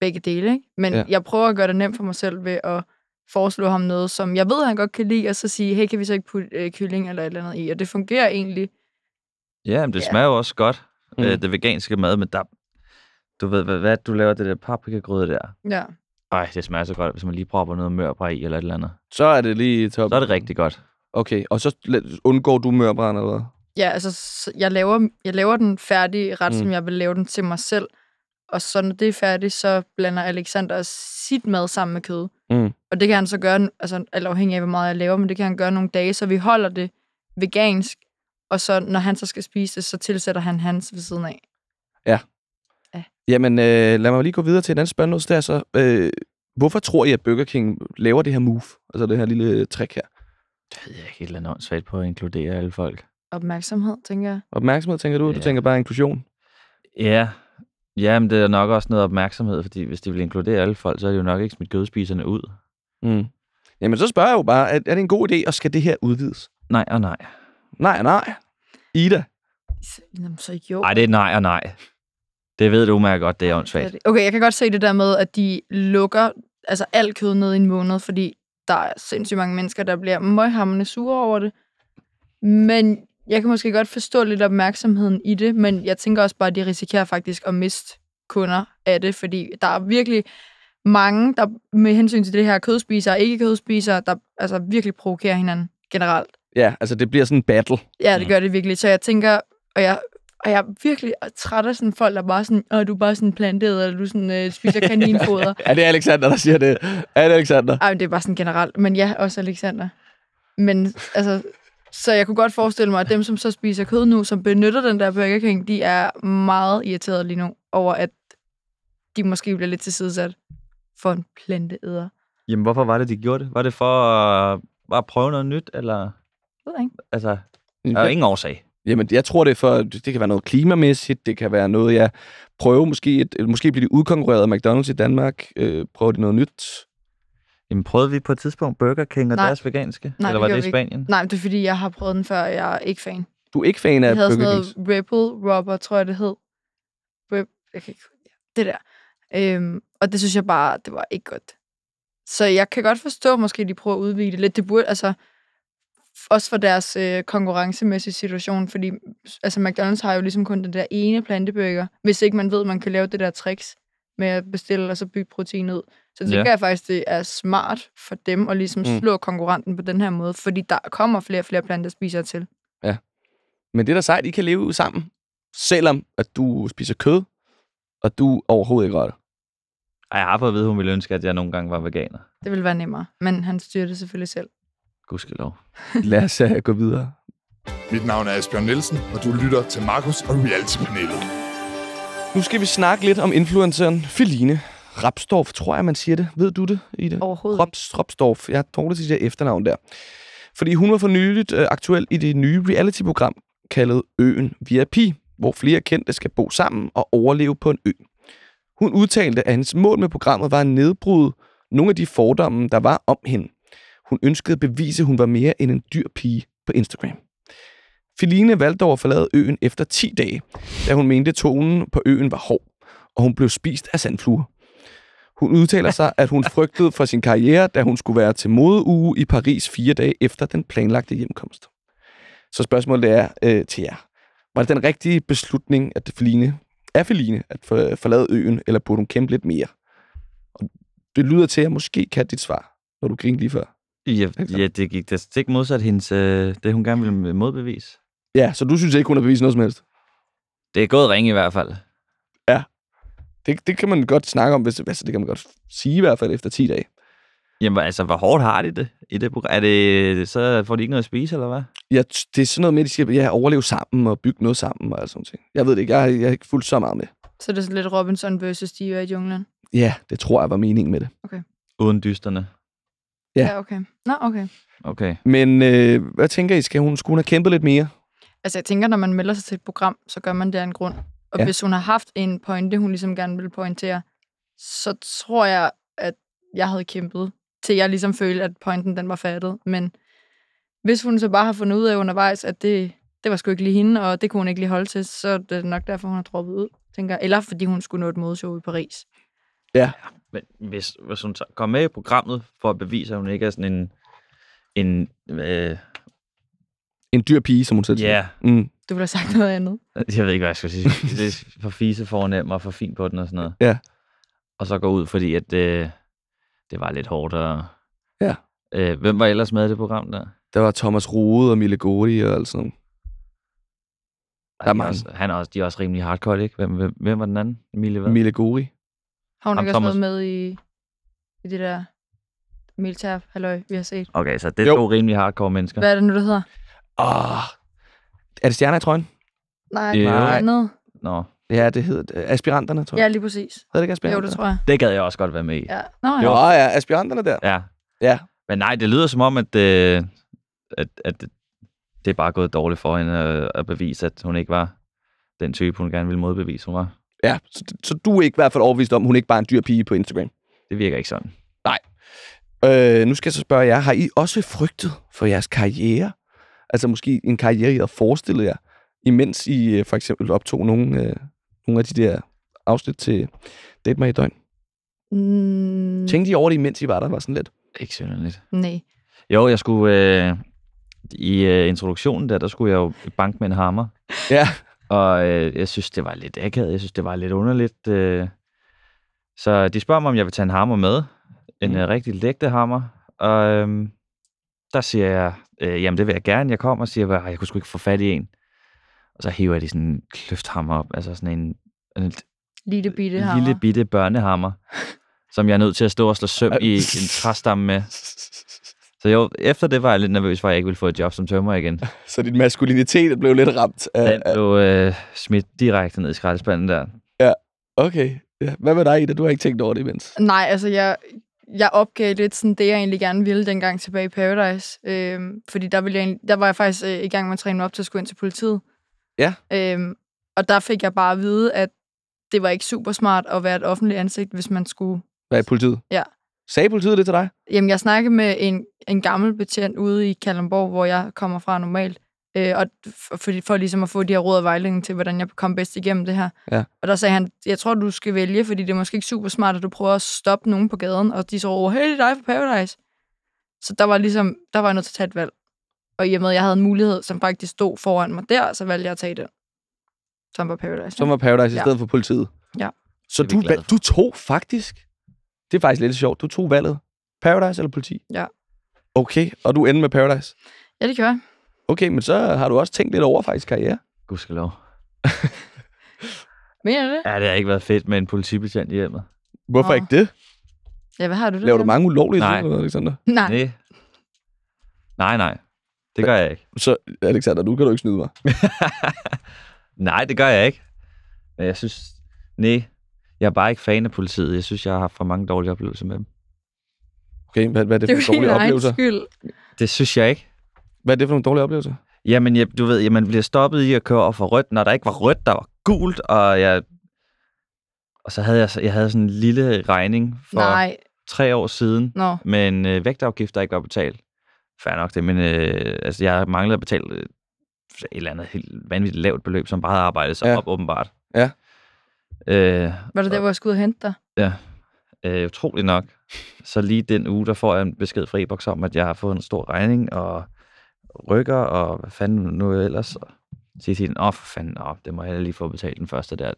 begge dele, ikke? Men Ja. jeg prøver at gøre det nemt for mig selv ved at foreslå ham noget, som jeg ved, han godt kan lide, og så sige, hey, kan vi så ikke putte øh, kylling eller et eller andet i? Og det fungerer egentlig. Ja, men det Ja. smager jo også godt, Mm. mm. øh, det veganske mad, men der, du ved, hvad, hvad du laver det der paprikagryde der. Ja. Ej, det smager så godt, hvis man lige propper noget mørbræ i eller et eller andet. Så er det lige top. Så er det rigtig godt. Okay, og så undgår du mørbrænd eller hvad? Ja, altså, jeg laver, jeg laver den færdige ret, mm. som jeg vil lave den til mig selv. Og så når det er færdigt, så blander Alexander sit mad sammen med kød. Mm. Og det kan han så gøre, altså alt afhængig af, hvor meget jeg laver, men det kan han gøre nogle dage, så vi holder det vegansk. Og så når han så skal spise det, så tilsætter han hans ved siden af. Jamen, øh, lad mig lige gå videre til et andet spørgsmål. Det er så, øh, hvorfor tror I, at Burger King laver det her move? Altså det her lille trick her. Det ved jeg ikke, et eller andet på at inkludere alle folk. Opmærksomhed, tænker jeg. Opmærksomhed, tænker du? Du Ja. tænker bare inklusion? Ja, ja men det er nok også noget opmærksomhed, fordi hvis de vil inkludere alle folk, så er det jo nok ikke smidt kødspiserne ud. Mm. Jamen, så spørger jeg jo bare, er, er det en god idé, og skal det her udvides? Nej og nej. Nej, nej. Ida? Så, jamen, så jo. Nej, det er nej og nej. Det ved du umærket godt, det er åndssvagt. Okay, jeg kan godt se det der med, at de lukker altså alt kød ned i en måned, fordi der er sindssygt mange mennesker, der bliver møghamrende sure over det. Men jeg kan måske godt forstå lidt opmærksomheden i det, men jeg tænker også bare, at de risikerer faktisk at miste kunder af det, fordi der er virkelig mange, der med hensyn til det her kødspisere og ikke kødspisere, der altså virkelig provokerer hinanden generelt. Ja, altså det bliver sådan en battle. Ja, det Mm. gør det virkelig. Så jeg tænker, og jeg, og jeg er virkelig træt af sådan folk, der bare sådan, åh, du er bare sådan plantet, eller du sådan, øh, spiser kaninfoder. Er det Alexander, der siger det? Er det Alexander? Ej, men det er bare sådan generelt. Men ja, også Alexander. Men altså, så jeg kunne godt forestille mig, at dem, som så spiser kød nu, som benytter den der Burger King, de er meget irriterede lige nu over, at de måske bliver lidt tilsidesat for en planteæder. Jamen, hvorfor var det, de gjorde det? Var det for at bare prøve noget nyt, eller? Ved jeg ikke. Altså, der er jo ingen årsag. Jamen, jeg tror, det er for, det kan være noget klimamæssigt, det kan være noget, jeg prøver måske, et, måske bliver de udkonkurreret af McDonald's i Danmark, øh, prøver de noget nyt. Jamen, prøvede vi på et tidspunkt Burger King og Nej. deres veganske? Nej, eller var det i vi ikke. Spanien? Nej, det er fordi, jeg har prøvet den før, og jeg er ikke fan. Du er ikke fan af Jeg havde Burger sådan noget Rebel Robber, tror jeg, det hed. Reb, jeg kan ikke, det der. Øhm, og det synes jeg bare, det var ikke godt. Så jeg kan godt forstå, måske de prøver at udvide det lidt. Det burde, altså, også for deres øh, konkurrencemæssige situation, fordi altså, McDonald's har jo ligesom kun den der ene planteburger, hvis ikke man ved, man kan lave det der tricks med at bestille og så bygge protein ud. Så det Ja. tænker jeg faktisk, det er smart for dem at ligesom Mm. slå konkurrenten på den her måde, fordi der kommer flere og flere plantespisere til. Men det er da sejt, I kan leve sammen, selvom at du spiser kød, og du overhovedet ikke rører det. Ej, jeg har fået at vide, hun ville ønske, at jeg nogle gange var veganer. Det vil være nemmere, men han styrer det selvfølgelig selv. Gudskelov. Lad os uh, gå videre. Mit navn er Asbjørn Nielsen, og du lytter til Markus og Reality-panelet. Nu skal vi snakke lidt om influenceren Feline Rapstorff, tror jeg, man siger det. Ved du det, Ida? Overhovedet ikke. Rops, Rapstorff. Jeg har dårligt til det efternavn der. Fordi hun var for nyligt øh, aktuel i det nye reality-program kaldet Øen VIP, hvor flere kendte skal bo sammen og overleve på en ø. Hun udtalte, at hendes mål med programmet var at nedbryde nogle af de fordomme, der var om hende. Hun ønskede at bevise, at hun var mere end en dyr pige på Instagram. Feline valgte dog at forlade øen efter 10 dage, da hun mente, at tonen på øen var hård, og hun blev spist af sandfluer. Hun udtaler sig, at hun frygtede for sin karriere, da hun skulle være til modeuge i Paris fire dage efter den planlagte hjemkomst. Så spørgsmålet er øh, til jer. Var det den rigtige beslutning, at Feline, er Feline at for, forlade øen, eller burde hun kæmpe lidt mere? Og det lyder til, at jeg måske kan dit svar, når du griner lige før. Ja, ja det gik da stik modsat hendes, øh, det, hun gerne ville modbevise. Ja, så du synes ikke, hun har bevist noget som helst? Det er gået ringe i hvert fald. Det, det kan man godt snakke om, hvis, altså, det kan man godt sige i hvert fald efter 10 dage. Jamen, altså, hvor hårdt har de det i det program? Er det, så får de ikke noget at spise, eller hvad? Ja, det er sådan noget med, at de siger, ja, overleve sammen og bygge noget sammen og alt sådan ting. Jeg ved det ikke, jeg, jeg har ikke fulgt så meget med. Så det er sådan lidt Robinson versus Steve i junglen. Ja, det tror jeg var meningen med det. Uden dysterne. Ja. Ja, okay. Nå, okay. Okay. Men øh, hvad tænker I, skal hun, skulle hun have kæmpet lidt mere? Altså, jeg tænker, når man melder sig til et program, så gør man det af en grund. Og Ja. ja. hvis hun har haft en pointe, hun ligesom gerne vil pointere, så tror jeg, at jeg havde kæmpet, til jeg ligesom følte, at pointen den var fattet. Men hvis hun så bare har fundet ud af undervejs, at det, det var sgu ikke lige hende, og det kunne hun ikke lige holde til, så er det nok derfor, hun har droppet ud, tænker jeg. Eller fordi hun skulle nå et modeshow i Paris. Men hvis, hvis hun kommer med i programmet for at bevise, at hun ikke er sådan en... en øh, En dyr pige, som hun selv siger. ja, Mm. Du ville have sagt noget andet. jeg ved ikke, hvad jeg skal sige. Det er for fise fornem og for fint på den og sådan noget. Ja. Og så gå ud, fordi at det, det var lidt hårdt. Og, Ja. Øh, hvem var ellers med i det program der? Der var Thomas Rode og Mille Godi og alt sådan noget. Der er mange. Også, han er også, de er også rimelig hardcore, ikke? Hvem, hvem, hvem var den anden? Emilie hvad? Mille Godi. Har hun ikke også Thomas- noget med i, i det der militær halløj, vi har set? Okay, så det er Jo. to rimelig hardcore mennesker. Hvad er det nu, det hedder? Ah. Er det stjerner i trøjen? Nej, det er andet. Nå, Ja, det hedder det. Aspiranterne, tror jeg. Ja, lige præcis. Hedder det ikke Jo, aspiranterne? det tror jeg. det gad jeg også godt være med i. Ja. Nå, ja. Jo, ja, aspiranterne der. Ja. Ja. Men nej, det lyder som om, at, øh, at, at det er bare gået dårligt for hende at, at bevise, at hun ikke var den type, hun gerne ville modbevise, hun var. Ja, så, så du er ikke i hvert fald overbevist om, at hun ikke bare er en dyr pige på Instagram. Det virker ikke sådan. Øh, nu skal jeg så spørge jer, har I også frygtet for jeres karriere? Altså måske en karriere, I havde forestillet jer, imens I øh, for eksempel optog nogle, øh, nogle af de der afsnit til Date mig i døgn. Mm, Tænkte I over det, imens I var der, var sådan lidt? Ikke synderligt. nej. Jo, jeg skulle... Øh, I øh, introduktionen der, der skulle jeg jo i bank med en hammer. Ja. Og øh, jeg synes, det var lidt akavet. Jeg synes, det var lidt underligt. Øh. Så de spørger mig, om jeg vil tage en hammer med. En Mm. øh, rigtig lægte hammer. Og øh, der siger jeg, øh, jamen det vil jeg gerne. Jeg kommer og siger, at jeg kunne sgu ikke få fat i en. Og så hiver jeg de sådan en kløfthammer op. Altså sådan en, en Lille bitte lille hammer. bitte børnehammer. som jeg er nødt til at stå og slå søm i en træstamme med. Så jo, efter det var jeg lidt nervøs for, at jeg ikke ville få et job som tømmer igen. Så din maskulinitet blev lidt ramt af... Den blev øh, smidt direkte ned i skraldespanden der. okay. Ja. Hvad med dig, Ida? Du har ikke tænkt over det imens. Nej, altså jeg, jeg opgav lidt sådan det, jeg egentlig gerne ville dengang tilbage i Paradise. Øhm, fordi der, ville jeg, der var jeg faktisk øh, i gang med at træne mig op til at skulle ind til politiet. Ja. Øhm, og der fik jeg bare at vide, at det var ikke super smart at være et offentligt ansigt, hvis man skulle... Hvad er politiet? Ja. Sagde politiet det til dig? Jamen, jeg snakkede med en, en gammel betjent ude i Kalundborg, hvor jeg kommer fra normalt. Øh, og for, for, for ligesom at få de her råd og vejledning til, hvordan jeg kom bedst igennem det her. Ja. Og der sagde han, jeg tror, du skal vælge, fordi det er måske ikke super smart, at du prøver at stoppe nogen på gaden, og de så over, hey, det er dig fra Paradise. Så der var ligesom, der var jeg nødt til at tage et valg. Og i og med, at jeg havde en mulighed, som faktisk stod foran mig der, så valgte jeg at tage den. Som var Paradise. Som var Paradise i Ja. stedet for politiet? Ja. Så du, for. du tog faktisk... Det er faktisk lidt sjovt. Du tog valget. Paradise eller politi? Ja. Okay, og du endte med Paradise? Ja, det gjorde jeg. Okay, men så har du også tænkt lidt over faktisk karriere. Gudskelov. Mener du det? Ja, det har ikke været fedt med en politibetjent i hjemmet. Hvorfor Nå. ikke det? Ja, hvad har du det? Laver du mange ulovlige Nej. ting, Alexander? Nej. Nej. Nej, nej. Det gør jeg ikke. Så, Alexander, nu kan du ikke snyde mig. Nej, det gør jeg ikke. Men jeg synes... Nej, jeg er bare ikke fan af politiet. Jeg synes, jeg har haft for mange dårlige oplevelser med dem. Okay, hvad, hvad er det, Det for dårlige oplevelser? skyld. Det synes jeg ikke. Hvad er det for nogle dårlige oplevelser? Jamen, jeg, du ved, man bliver stoppet i at køre over for rødt, når der ikke var rødt, der var gult, og jeg... Og så havde jeg, så- jeg havde sådan en lille regning for Nej. tre år siden, Nå. med en øh, vægtafgift, der ikke var betalt. Fair nok det, men øh, altså, jeg manglede at betale øh, et eller andet helt vanvittigt lavt beløb, som bare havde arbejdet sig Ja. op, åbenbart. Ja. Var Øh, det der, hvor jeg skulle ud og hente dig? Ja, øh, utroligt nok. Så lige den uge, der får jeg en besked fra e om, at jeg har fået en stor regning, og rykker, og hvad fanden nu ellers. Og så siger til den, åh for fanden, åh, det må jeg lige få betalt den første der.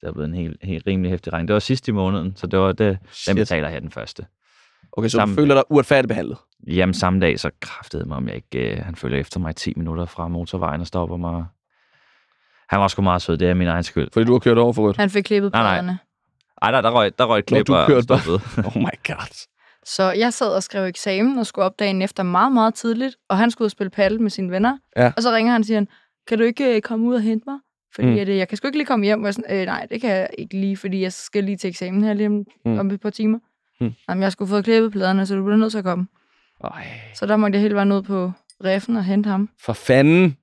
Det er blevet en helt, helt rimelig hæftig regning. Det var sidst i måneden, så det var det, den Shit. betaler jeg den første. Okay, så Sammen- du føler dig uretfærdigt behandlet? Jamen samme dag, så kræftede mig, om jeg ikke... Øh, han følger efter mig i 10 minutter fra motorvejen og stopper mig. Han var sgu meget sød, det er min egen skyld. Fordi du har kørt over for rødt? Han fik klippet Nej, nej. Ej, der, der røg, der røg et Nå, klip du og kørte bare. stoppede. Oh my god. Så jeg sad og skrev eksamen og skulle op dagen efter meget, meget tidligt, og han skulle ud og spille paddle med sine venner. Ja. Og så ringer han og siger, kan du ikke øh, komme ud og hente mig? Fordi Mm. at, øh, jeg kan sgu ikke lige komme hjem. Og sådan, øh, nej, det kan jeg ikke lige, fordi jeg skal lige til eksamen her lige om, Mm. om et par timer. Mm. Jamen, jeg skulle få klippet pladerne, så du bliver nødt til at komme. Ej, Så der måtte jeg hele vejen ud på reffen og hente ham. for fanden.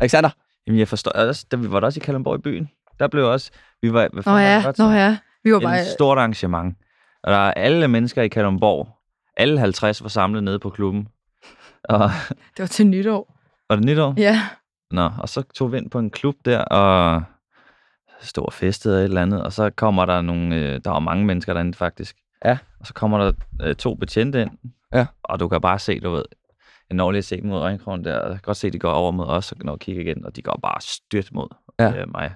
Alexander? Jamen, jeg forstår også, da vi var der også i Kalundborg i byen. Der blev også... Vi var, hvad Nå fanden var det ja, nå ja. Vi var bare... Et stort arrangement. Og der er alle mennesker i Kalundborg. Alle 50 var samlet nede på klubben. Og Det var til nytår. var det nytår? Ja. Nå, og så tog vi ind på en klub der, og stod og festede og et eller andet, og så kommer der nogle, øh, der var mange mennesker derinde faktisk. Ja. Og så kommer der øh, to betjente ind, Ja. og du kan bare se, du ved, når jeg se dem mod øjenkrogen der, og jeg kan godt se, at de går over mod os, og når jeg kigger igen, og de går bare støt mod Ja. øh, mig.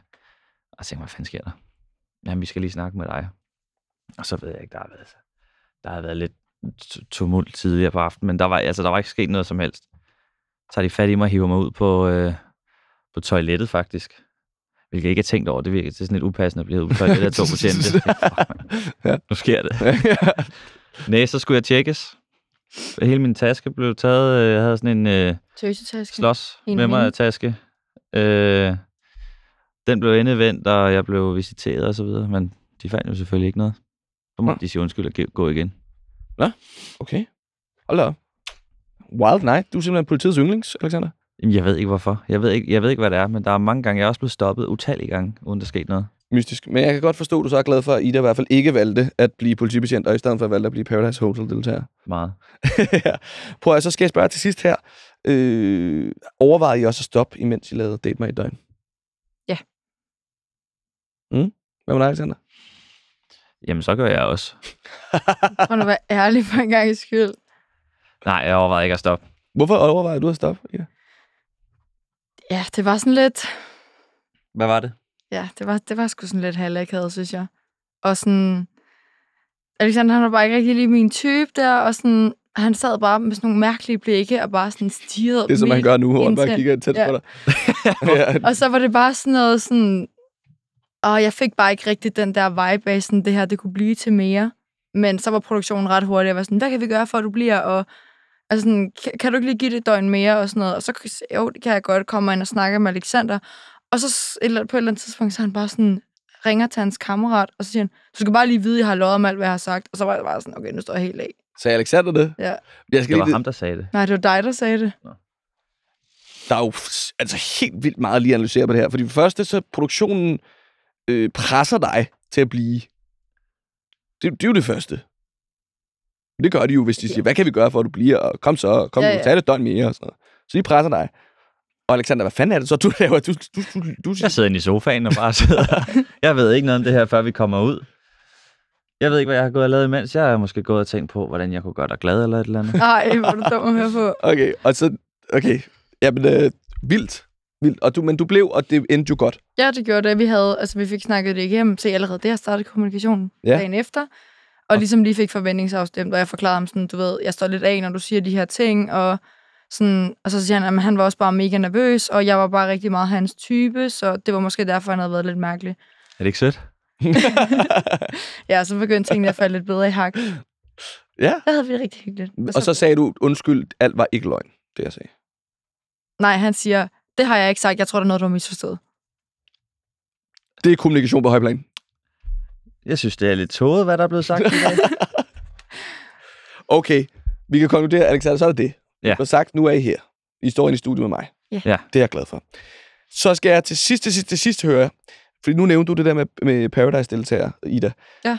Og jeg tænker, hvad fanden sker der? Jamen, vi skal lige snakke med dig. Og så ved jeg ikke, der har været, der har været lidt tumult tidligere på aftenen, men der var, altså, der var ikke sket noget som helst. Så har de fat i mig og hiver mig ud på, øh, på toilettet, faktisk. Hvilket jeg ikke er tænkt over. Det virker det er sådan lidt upassende at blive hevet ud på toilettet af to betjente. Ja. Nu sker det. Nej, så skulle jeg tjekkes. Hele min taske blev taget. øh, Jeg havde sådan en øh, Tøsetaske. slås En med mig taske. Øh, den blev endevendt, og jeg blev visiteret og så videre. Men de fandt jo selvfølgelig ikke noget. Så måtte Nå. de sige undskyld og gå igen. Okay. Hold da op. Wild night. Du er simpelthen politiets yndlings, Alexander. Jamen, jeg ved ikke hvorfor. Jeg ved ikke, jeg ved ikke, hvad det er, men der er mange gange, jeg er også blevet stoppet utallige gange, uden der skete noget. Mystisk. Men jeg kan godt forstå, at du så er glad for, at Ida i hvert fald ikke valgte at blive politibetjent, og i stedet for valgte at blive Paradise Hotel-deltager. Meget. ja. Prøv at så skal jeg spørge til sidst her. Øh, overvejede I også at stoppe, imens I lavede Date mig i et døgn? Ja. Mm? Hvad med dig, Alexander? Jamen, så gør jeg også. Nu at være ærlig for en gang i skyld. Nej, jeg overvejede ikke at stoppe. Hvorfor overvejede du at stoppe? Ja. Ja, det var sådan lidt... Hvad var det? Ja, det var, det var sgu sådan lidt halvakavet, synes jeg. Og sådan... Alexander, han var bare ikke rigtig lige min type der, og sådan... Han sad bare med sådan nogle mærkelige blikke, og bare sådan stirrede Det er som man vildt gør nu, hvor man bare kigger tæt Ja. på dig. ja. Og så var det bare sådan noget sådan... Og jeg fik bare ikke rigtig den der vibe af, sådan, det her, det kunne blive til mere. Men så var produktionen ret hurtig. Jeg var sådan, hvad kan vi gøre for, at du bliver? Og altså sådan, kan, kan du ikke lige give det et døgn mere? Og sådan noget. Og så jo, det kan jeg godt komme ind og snakke med Alexander. Og så et eller, på et eller andet tidspunkt, så er han bare sådan, ringer til hans kammerat, og så siger han, du skal bare lige vide, at jeg har lovet om alt, hvad jeg har sagt. Og så var jeg bare sådan, okay, nu står jeg helt af. Sagde Alexander det? Ja. Jeg skal Det var lige ham, der sagde det. Nej, det var dig, der sagde det. der er jo altså helt vildt meget at lige at analysere på det her. Fordi for det første, så produktionen øh, presser dig til at blive. Det, det er jo det første. Det gør de jo, hvis de siger, hvad kan vi gøre for, at du bliver? Og kom så, kom Ja, ja, tag det døgn mere og sådan noget. Så de presser dig. Og Alexander, hvad fanden er det så, du laver? Du, du, du, du, Jeg sidder inde i sofaen og bare sidder. jeg ved ikke noget om det her, før vi kommer ud. Jeg ved ikke, hvad jeg har gået og lavet imens. Jeg har måske gået og tænkt på, hvordan jeg kunne gøre dig glad eller et eller andet. Ej, hvor er du dum at høre på. Okay, og så... Okay, jamen, øh, vildt. Vildt. Og du, men du blev, og det endte jo godt. Ja, det gjorde det. Vi havde, altså vi fik snakket det igennem, så allerede der startede kommunikationen Ja. dagen efter. Og ligesom lige fik forventningsafstemt, og jeg forklarede ham sådan, du ved, jeg står lidt af, når du siger de her ting, og sådan, og så siger han, at han var også bare mega nervøs, og jeg var bare rigtig meget hans type, så det var måske derfor, han havde været lidt mærkelig. Er det ikke sødt? Ja, så begyndte tingene at falde lidt bedre i hak. ja. Der havde vi det rigtig hyggeligt. Og så sagde du, undskyld, alt var ikke løgn, det jeg sagde. Nej, han siger, det har jeg ikke sagt, jeg tror, der er noget, du har misforstået. Det er kommunikation på højplan. Jeg synes, det er lidt tåget, hvad der er blevet sagt i dag. Okay, vi kan konkludere, Alexander, så er det det. Ja. Du har sagt, nu er I her. I står inde i studiet med mig. Ja. Ja. Det er jeg glad for. Så skal jeg til sidst, til sidst, til sidst høre, fordi nu nævnte du det der med, med Paradise-deltager, Ida. Ja.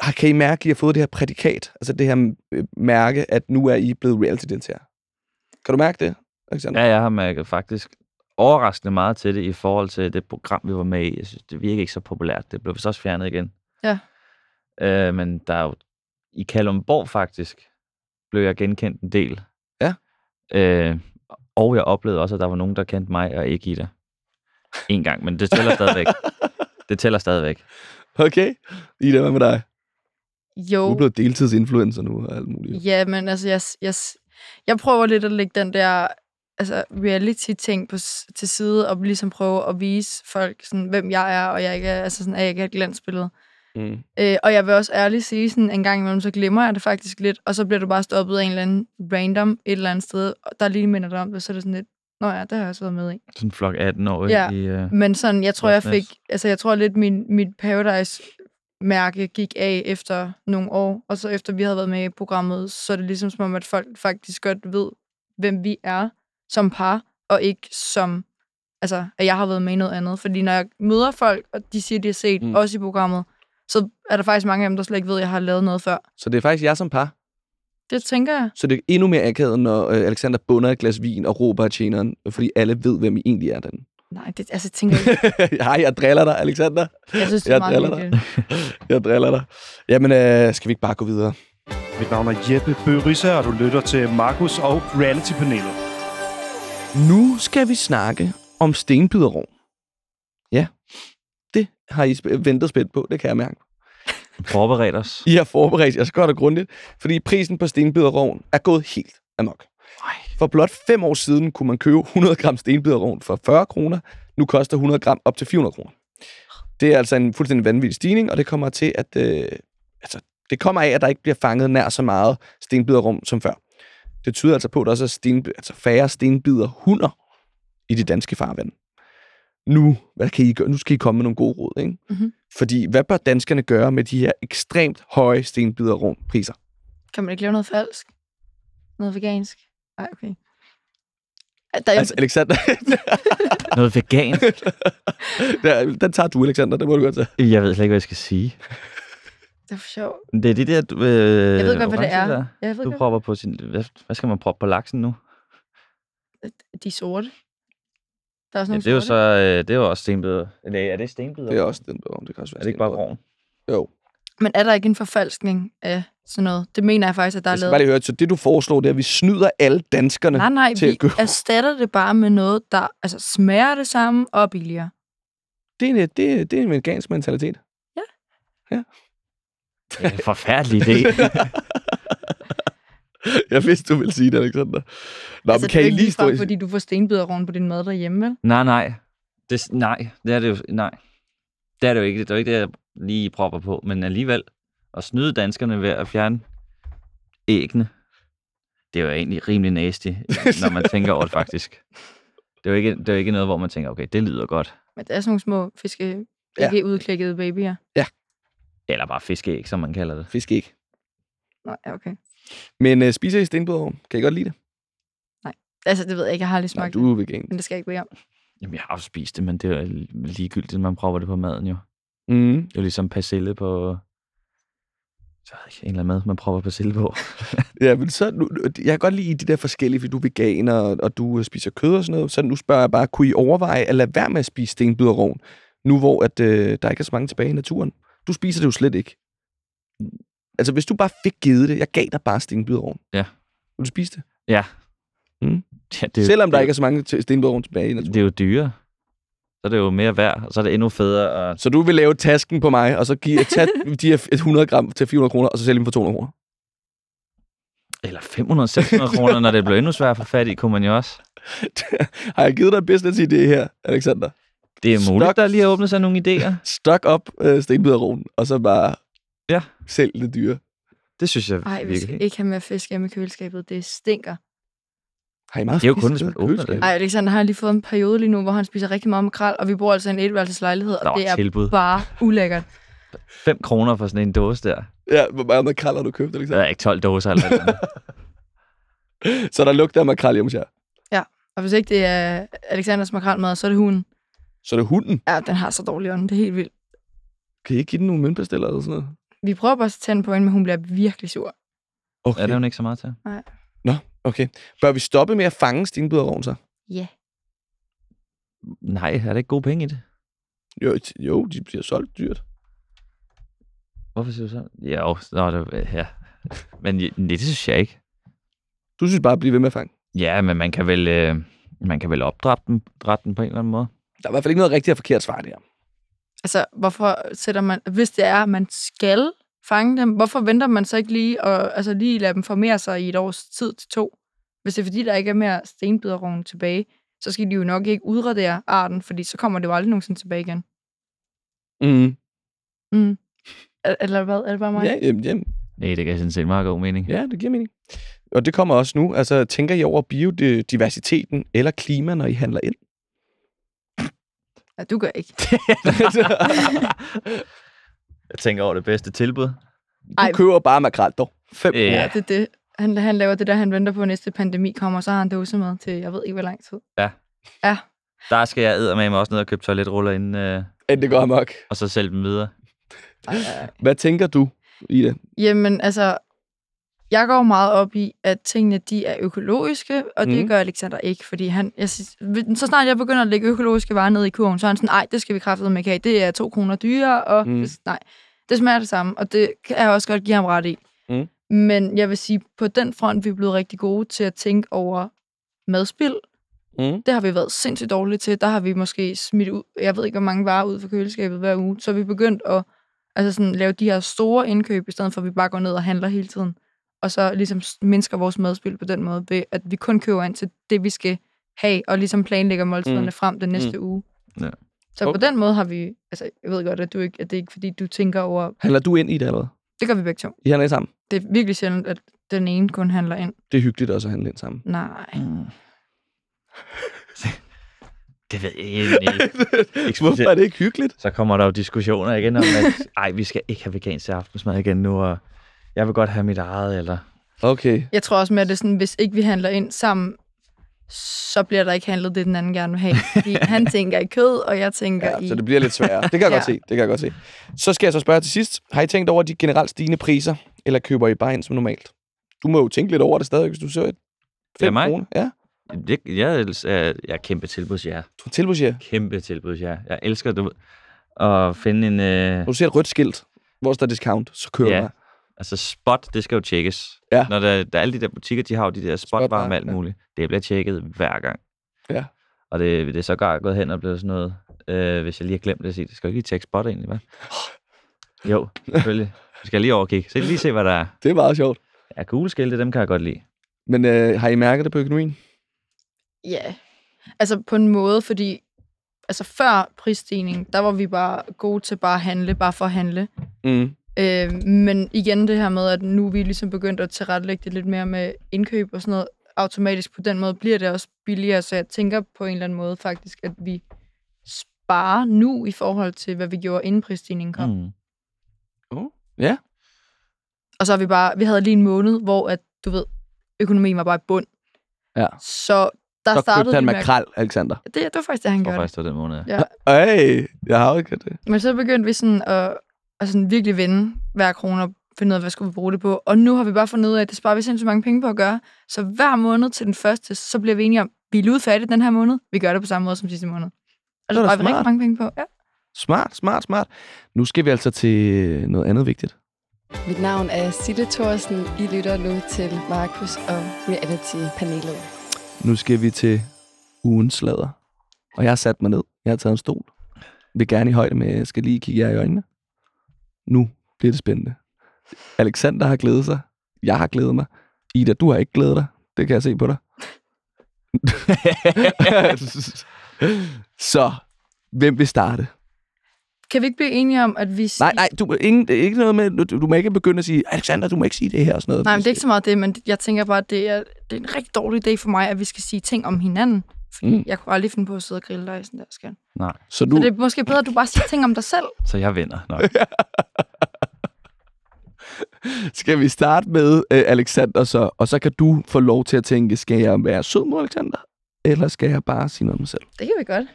Har- Kan I mærke, at I har fået det her prædikat? Altså det her mærke, at nu er I blevet reality-deltager? Kan du mærke det, Alexander? Ja, jeg har mærket faktisk overraskende meget til det i forhold til det program, vi var med i. Jeg synes, det virkede ikke så populært. Det blev vist også fjernet igen. Ja. Øh, men der er jo i Kalundborg faktisk blev jeg genkendt en del. Ja. Øh, og jeg oplevede også, at der var nogen, der kendte mig og ikke Ida. En gang, men det tæller stadigvæk. det tæller stadigvæk. Okay. Ida, hvad med dig? Jo. Du er blevet deltidsinfluencer nu og alt muligt. Ja, men altså, jeg, jeg, jeg prøver lidt at lægge den der altså, reality-ting på, til side, og ligesom prøve at vise folk, sådan, hvem jeg er, og jeg ikke er, altså, sådan, at jeg ikke er et glansbillede. Mm. Øh, og jeg vil også ærligt sige, sådan, en gang imellem, så glemmer jeg det faktisk lidt, og så bliver du bare stoppet af en eller anden random et eller andet sted, og der lige minder dig om det, så er det sådan lidt, nå ja, det har jeg også været med i. Sådan en flok 18 år Ja. i... Øh, Men sådan, jeg tror, jeg fik, altså jeg tror lidt, min, mit Paradise-mærke gik af efter nogle år, og så efter vi havde været med i programmet, så er det ligesom som om, at folk faktisk godt ved, hvem vi er som par, og ikke som, altså, at jeg har været med i noget andet. Fordi når jeg møder folk, og de siger, de har set, Mm. også i programmet, så er der faktisk mange af dem, der slet ikke ved, at jeg har lavet noget før. Så det er faktisk jer som par. Det tænker jeg. Så det er endnu mere akavet, når øh, Alexander bunder et glas vin og råber af tjeneren, fordi alle ved, hvem I egentlig er den. Nej, det altså, tænker jeg ikke. Hej, jeg driller dig, Alexander. Jeg synes, det er Jeg meget driller dig. Jeg driller dig. Jamen, øh, skal vi ikke bare gå videre? Mit navn er Jeppe Bøgerisse, og du lytter til Markus og Reality-panelet. Nu skal vi snakke om stenbiderov. Ja, det har I ventet spændt på, det kan jeg mærke. Forberedt os. I har forberedt jer så godt og grundigt, fordi prisen på stenbiderroven er gået helt amok. For blot fem år siden kunne man købe 100 gram stenbiderroven for 40 kroner. Nu koster 100 gram op til 400 kroner. Det er altså en fuldstændig vanvittig stigning, og det kommer til at... Øh, altså, det kommer af, at der ikke bliver fanget nær så meget stenbiderrum som før. Det tyder altså på, at der også er sten, altså færre stenbider hunder i de danske farvande. Nu, hvad kan I gøre? nu skal I komme med nogle gode råd, ikke? Mhm. Fordi hvad bør danskerne gøre med de her ekstremt høje stenbiderrum-priser? Kan man ikke lave noget falsk? Noget vegansk? Nej, okay. Der, Altså, Alexander, Noget vegan. der, den tager du, Alexander, det må du godt tage. Jeg ved slet ikke, hvad jeg skal sige. Det er for sjovt. Det er det der, du, øh, Jeg ved godt, hvad det er. Der. Jeg ved Du godt, propper på sin... Hvad, hvad skal man proppe på laksen nu? de er sorte. Der er også Ja, det er jo så... Øh, det er jo også stenbider. Eller er det stenbider? Det er også bedre, det kan også være Er det ikke bare stenbider. roven? Jo. Men er der ikke en forfalskning af sådan noget? Det mener jeg faktisk, at der er Jeg skal lavet. bare lige høre, så det du foreslår, det er, at vi snyder alle danskerne. Nej, nej, til at vi købe. erstatter det bare med noget, der altså, smager det samme og er billigere. Det er, en- det, det er en vegansk mentalitet. Det er en forfærdelig idé. Jeg vidste, du ville sige det, Alexander. Nå, altså, men kan det er I lige stå... fordi du får stenbiderrovn på din mad derhjemme, vel? nej, nej. Det, nej, det er det jo... Nej. Det er det jo ikke. Det er jo ikke det, jeg lige propper på. Men alligevel, at snyde danskerne ved at fjerne æggene, det er jo egentlig rimelig nasty, når man tænker over det faktisk. Det er, jo ikke, det er jo ikke noget, hvor man tænker, okay, det lyder godt. Men det er sådan nogle små fiske, Ja. ikke udklækkede babyer. Eller bare fiskeæg, som man kalder det. Fisk ikke. Nej, ja, okay. Men uh, spiser I stenbiderrum? Kan I godt lide det? Altså, det ved jeg ikke. Jeg har aldrig Nej, smagt du er vegan. Men det skal jeg ikke bede om. Jamen, jeg har jo spist det, men det er ligegyldigt, man propper det på maden jo. Mm. Det er jo ligesom persille på... Så jeg ikke, en eller anden mad, man propper persille på. Ja, men så, nu, jeg kan godt lide de der forskellige, fordi du er veganer, og, og du øh, spiser kød og sådan noget. Så nu spørger jeg bare, kunne I overveje at lade være med at spise stenbiderrovn, nu hvor at, øh, der ikke er så mange tilbage i naturen? Du spiser det jo slet ikke. Altså, hvis du bare fik givet det, jeg gav dig bare stenbiderrovn. Ja. Vil du spise det? Ja. Mm. ja det, Selvom der det, ikke er så mange stenbiderrovn tilbage i naturen. Det er jo dyre. Så er det jo mere værd, og så er det endnu federe at... Så du vil lave tasken på mig, og så give, tage de her 100 gram til 400 kroner, og så sælge dem for 200 kroner? Eller 500-600 kroner, når det bliver endnu sværere at få fat i, kunne man jo også. Har jeg givet dig en business-idé her, Alexander? Det er muligt, Stok- der lige har åbnet sig nogle idéer. Stok op øh, stenbiderrovnen, og så bare Ja. sælg det dyre. Det synes jeg Nej, vi skal ikke have mere fisk hjemme i køleskabet. Det stinker. Har I meget Det er jo fisk kun, hvis i man åbner det. Ej, Alexander har lige fået en periode lige nu, hvor han spiser rigtig meget makrel, og vi bor altså i en etværelseslejlighed, og det var er tilbud. bare ulækkert. 5 kroner for sådan en dåse der. Ja, hvor meget makrel har du købt, Der Alexander? er ikke 12 dåser eller noget. Så der lugter af makrel hjemme hos jer. Og hvis ikke det er Alexanders makrelmad, så er det hunden. Så er det hunden. Ja, den har så dårlig ånd. Det er helt vildt. Kan I ikke give den nogle møntpastiller eller sådan noget? Vi prøver bare at tænde på hende, men hun bliver virkelig sur. Okay. Er det jo ikke så meget til? Nå, okay. Bør vi stoppe med at fange stenbiderrovn så? Ja. Nej, er der ikke gode penge i det? Jo, jo, de bliver solgt dyrt. Hvorfor siger du så? Ja, jo, nå, det, ja. Men ja, nej, det synes jeg ikke. Du synes bare at blive ved med at fange. Ja, men man kan vel, øh, man kan vel opdrætte den, den på en eller anden måde. Der er i hvert fald ikke noget rigtigt og forkert svar der. Altså, hvorfor sætter man... Hvis det er, at man skal fange dem, hvorfor venter man så ikke lige og altså lige lade dem formere sig i et års tid til to? Hvis det er fordi, der ikke er mere stenbiderrovn tilbage, så skal de jo nok ikke udradere arten, fordi så kommer det jo aldrig nogensinde tilbage igen. Mm. Mm. Er- Eller hvad? Er det bare mig? Ja, jamen, jamen, Nej, det kan sådan set meget god mening. ja, det giver mening. Og det kommer også nu. Altså, tænker I over biodiversiteten eller klima, når I handler ind? Ja du gør ikke. Jeg tænker over det bedste tilbud. Du Ej. køber bare makrel, dog. 5 Ja. Ja, det er det. Han, han laver det der, han venter på, at næste pandemi kommer, og så har han dåse med til, jeg ved ikke, hvor lang tid. Ja. Der skal jeg eddermame også ned og købe toiletruller inden, øh, At det går amok. og så sælge dem videre. Hvad tænker du, Ida? Jamen, altså, jeg går meget op i, at tingene de er økologiske, og det mm. gør Alexander ikke, fordi han, jeg, så snart jeg begynder at lægge økologiske varer ned i kurven, så er han sådan, nej, det skal vi kraftedeme ikke have, det er to kroner dyrere, og Mm. nej, det smager det samme, og det kan jeg også godt give ham ret i. Mm. Men jeg vil sige, på den front, vi er blevet rigtig gode til at tænke over madspild. Mm. Det har vi været sindssygt dårlige til. Der har vi måske smidt ud, jeg ved ikke, hvor mange varer ud fra køleskabet hver uge. Så vi begyndt at altså sådan, lave de her store indkøb, i stedet for at vi bare går ned og handler hele tiden. Og så ligesom mindsker vores madspild på den måde, ved at vi kun køber ind til det, vi skal have, og ligesom planlægger måltiderne Mm. mm. frem den næste mm. uge. Ja. Så Okay. på den måde har vi, altså jeg ved godt, at, du ikke, at det er ikke fordi, du tænker over, Handler du ind i det allerede? det gør vi begge to. I handler I sammen? Det er virkelig sjældent, at den ene kun handler ind. Det er hyggeligt også at handle ind sammen. Nej. Mm. det ved jeg ikke. Hvorfor er det ikke hyggeligt? Så kommer der jo diskussioner igen om, at ej, vi skal ikke have vegansk aftensmad igen nu, og jeg vil godt have mit eget, eller... Okay. Jeg tror også med, at det er sådan, hvis ikke vi handler ind sammen, så bliver der ikke handlet det, den anden gerne vil have. Fordi han tænker i kød, og jeg tænker Ja, i... så det bliver lidt sværere. Det kan jeg Ja. godt se. Det kan jeg godt se. Så skal jeg så spørge til sidst. Har I tænkt over de generelt stigende priser, eller køber I bare ind som normalt? Du må jo tænke lidt over det stadig, hvis du ser et Ja, 5 mig? kroner. Ja, Det, jeg, er, jeg er kæmpe tilbudsjære. du har tilbudsjære. Kæmpe tilbudsjære. Jeg elsker du ved, at finde en... Øh, Når du ser et rødt skilt, hvor der står discount, så kører Ja. bare. Altså spot, det skal jo tjekkes. Ja. Når der, der er alle de der butikker, de har jo de der spotvarer med alt muligt. Det bliver tjekket hver gang. Ja. Og det, det er så godt gået hen og blevet sådan noget, øh, hvis jeg lige har glemt det at sige, det skal jo ikke lige tjekke spot egentlig, hva'? Jo, selvfølgelig. Vi skal lige overkigge. Så lige se, hvad der er. Det er meget sjovt. Ja, gule skilte, dem kan jeg godt lide. Men øh, har I mærket det på økonomien? Ja, altså på en måde, fordi altså før prisstigning, der var vi bare gode til bare at handle, bare for at handle. Mm. Øh, men igen det her med, at nu er vi ligesom begyndt at tilrettelægge det lidt mere med indkøb og sådan noget, automatisk på den måde bliver det også billigere, så jeg tænker på en eller anden måde faktisk, at vi sparer nu i forhold til, hvad vi gjorde inden prisstigningen kom. Mm. Mm. Og så har vi bare, vi havde lige en måned, hvor at, du ved, økonomien var bare i bund. Ja. Så der Så startede købte han med... makrel, Alexander. Det, det var faktisk det, han Jeg tror gjorde. faktisk, det var den måned. Ja. Ej, jeg har ikke det. Men så begyndte vi sådan at, at sådan virkelig vende hver krone og finde ud af, hvad skulle vi bruge det på. Og nu har vi bare fundet ud af, at det sparer vi sindssygt mange penge på at gøre. Så hver måned til den første, så bliver vi enige om, vi er ludfattige den her måned. Vi gør det på samme måde som sidste måned. Og Det så er sparer vi rigtig mange penge på. Ja. Smart, smart, smart. Nu skal vi altså til noget andet vigtigt. Mit navn er Sille Thorsen. I lytter nu til Markus og Reality-panelet. Nu skal vi til ugens slader. Og jeg har sat mig ned. Jeg har taget en stol. Vil gerne i højde med, jeg skal lige kigge jer i øjnene. Nu bliver det spændende. Alexander har glædet sig. Jeg har glædet mig. Ida, du har ikke glædet dig. Det kan jeg se på dig. Så, hvem vil starte? Kan vi ikke blive enige om, at vi... Nej, nej, du, ingen, det er ikke noget med, du, du må ikke begynde at sige, Alexander, du må ikke sige det her og sådan noget. Nej, men det er ikke så meget det, men jeg tænker bare, at det er, det er en rigtig dårlig idé for mig, at vi skal sige ting om hinanden. Fordi Mm. jeg kunne aldrig finde på at sidde og grille dig i sådan der skal. Nej, Så du, Så det er måske bedre, at du bare siger ting om dig selv. så jeg vinder nok. skal vi starte med øh, Alexander så, og så kan du få lov til at tænke, skal jeg være sød mod Alexander, eller skal jeg bare sige noget om mig selv? Det kan vi godt.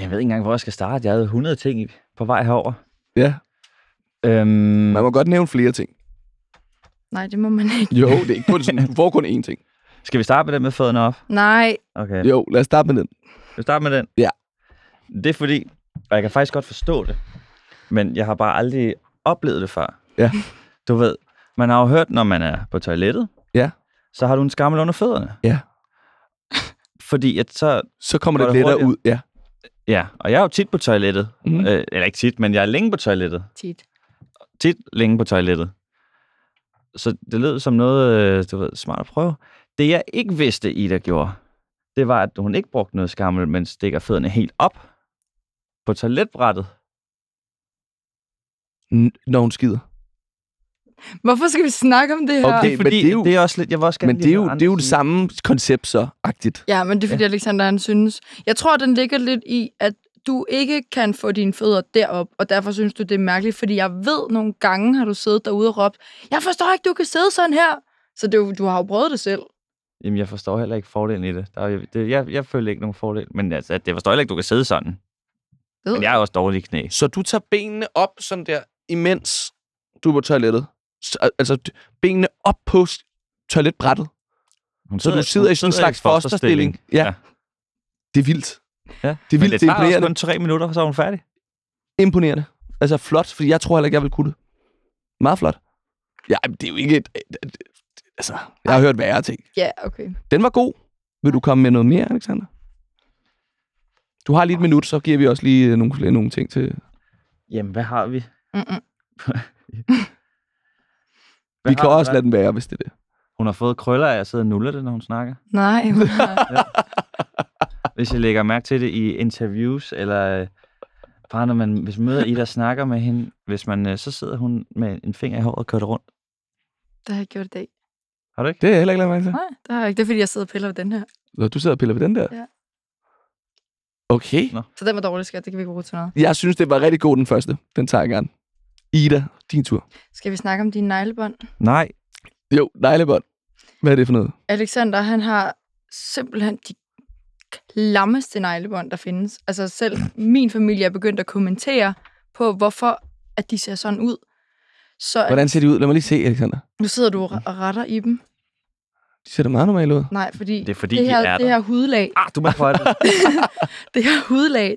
Jeg ved ikke engang, hvor jeg skal starte. Jeg havde 100 ting på vej herover. Ja, Øhm, man må godt nævne flere ting. Nej, det må man ikke. Jo, det er ikke kun sådan, du får kun én ting. Skal vi starte med den med fødderne op? Nej, Okay. Jo, lad os starte med den. Skal vi starte med den? Ja. Det er fordi, og jeg kan faktisk godt forstå det, men jeg har bare aldrig oplevet det før. Ja. Du ved, man har jo hørt, når man er på toilettet, Ja. så har du en skammel under fødderne. Ja. Fordi at så, Så kommer det det lettere ud. Ja. ja, og jeg er jo tit på toilettet. Mm. Øh, eller ikke tit, men jeg er længe på toilettet. tit. Tit længe på toilettet. Så det lød som noget, øh, du ved, smart at prøve. Det jeg ikke vidste, Ida gjorde, det var, at hun ikke brugte noget skammel, men stikker fødderne helt op på toiletbrættet. N- når hun skider. Hvorfor skal vi snakke om det her? Okay. Det er men fordi, det er jo- det er også lidt, jeg vil også gerne Men det er jo, det er jo det samme koncept så, agtigt. Ja, men det er fordi, ja. Alexander han synes. Jeg tror, den ligger lidt i, at du ikke kan få dine fødder derop, og derfor synes du, det er mærkeligt, fordi jeg ved, nogle gange har du siddet derude og råbt, jeg forstår ikke, du kan sidde sådan her. Så det, er jo- du har jo prøvet det selv. Jamen, jeg forstår heller ikke fordelen i det. Der er, det jeg, jeg føler ikke nogen fordel. Men altså, det forstår heller ikke, du kan sidde sådan. Ved. Men jeg er også dårlig i knæ. Så du tager benene op sådan der, imens du er på toilettet. Så, al- altså benene op på toiletbrættet. Hun Så du sidder i sådan en slags fosterstilling. Ja. ja. Det er vildt. ja. Det er Men vildt, det det er imponerende. kun tre minutter, så er hun færdig. Imponerende. Altså flot, fordi jeg tror heller ikke, jeg vil kunne det. Meget flot. Ja, men det er jo ikke et... Altså, jeg har hørt værre ting. Ja, okay. Den var god. Vil du komme med noget mere, Alexander? Du har lige et minut, så giver vi også lige øh, nogle, flere, nogle ting til... Jamen, hvad har vi? Mm-mm. Vi kan også lade den være, hvis det er det. Hun har fået krøller af at sidde og nulle det, når hun snakker. Nej, hun har- Hvis jeg lægger mærke til det i interviews, eller øh, bare når man, hvis man møder Ida og snakker med hende, hvis man, øh, så sidder hun med en finger i håret og kører det rundt. det har jeg gjort i dag. Har du ikke? Det er jeg heller ikke lagt mærke til. Nej, det har jeg ikke. Det er, fordi jeg sidder og piller ved den her. Så du sidder og piller ved den der? Ja. Okay. Nå. Så den var dårlig, skat. Det kan vi ikke bruge til noget. Jeg synes, det var rigtig god, den første. Den tager jeg gerne. Ida, din tur. Skal vi snakke om dine neglebånd? Nej. Jo, neglebånd. Hvad er det for noget? Alexander, han har simpelthen de klammeste neglebånd, der findes. Altså selv min familie er begyndt at kommentere på, hvorfor at de ser sådan ud. Så Hvordan ser de ud? Lad mig lige se, Alexander. nu sidder du og retter i dem. De ser da meget normalt ud. Nej, fordi Det er fordi, det de her, er det der. her hudlag, Ah, du må prøve det. det her hudlag,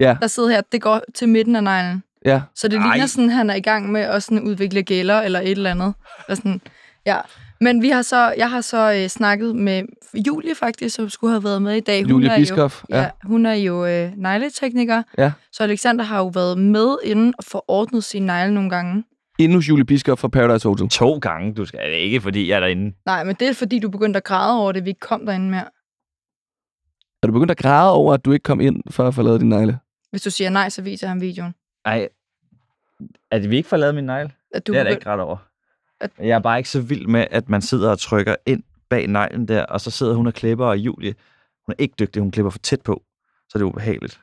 Ja. der sidder her, det går til midten af neglen. Ja. Så det Ej. ligner sådan, han er i gang med at sådan udvikle gælder eller et eller andet. Eller sådan, ja. Men vi har så, jeg har så øh, snakket med Julie faktisk, som skulle have været med i dag. Hun Julie er Biskoff. Jo, ja. hun er jo øh, negletekniker. Ja. Så Alexander har jo været med inden og få ordnet sine negle nogle gange. Hos Julie Biskoff fra Paradise Hotel. to gange, du skal. Det er ikke, fordi jeg er derinde. Nej, men det er fordi, du begyndte at græde over det, vi ikke kom derinde mere. Er du begyndt at græde over, at du ikke kom ind for at få lavet din negle? Hvis du siger nej, så viser han videoen. Ej, er det, vi ikke får lavet min negl? At du Det er jeg da ikke ret over. At- Jeg er bare ikke så vild med, at man sidder og trykker ind bag neglen der, og så sidder hun og klipper, og Julie, hun er ikke dygtig, hun klipper for tæt på. Så er det ubehageligt.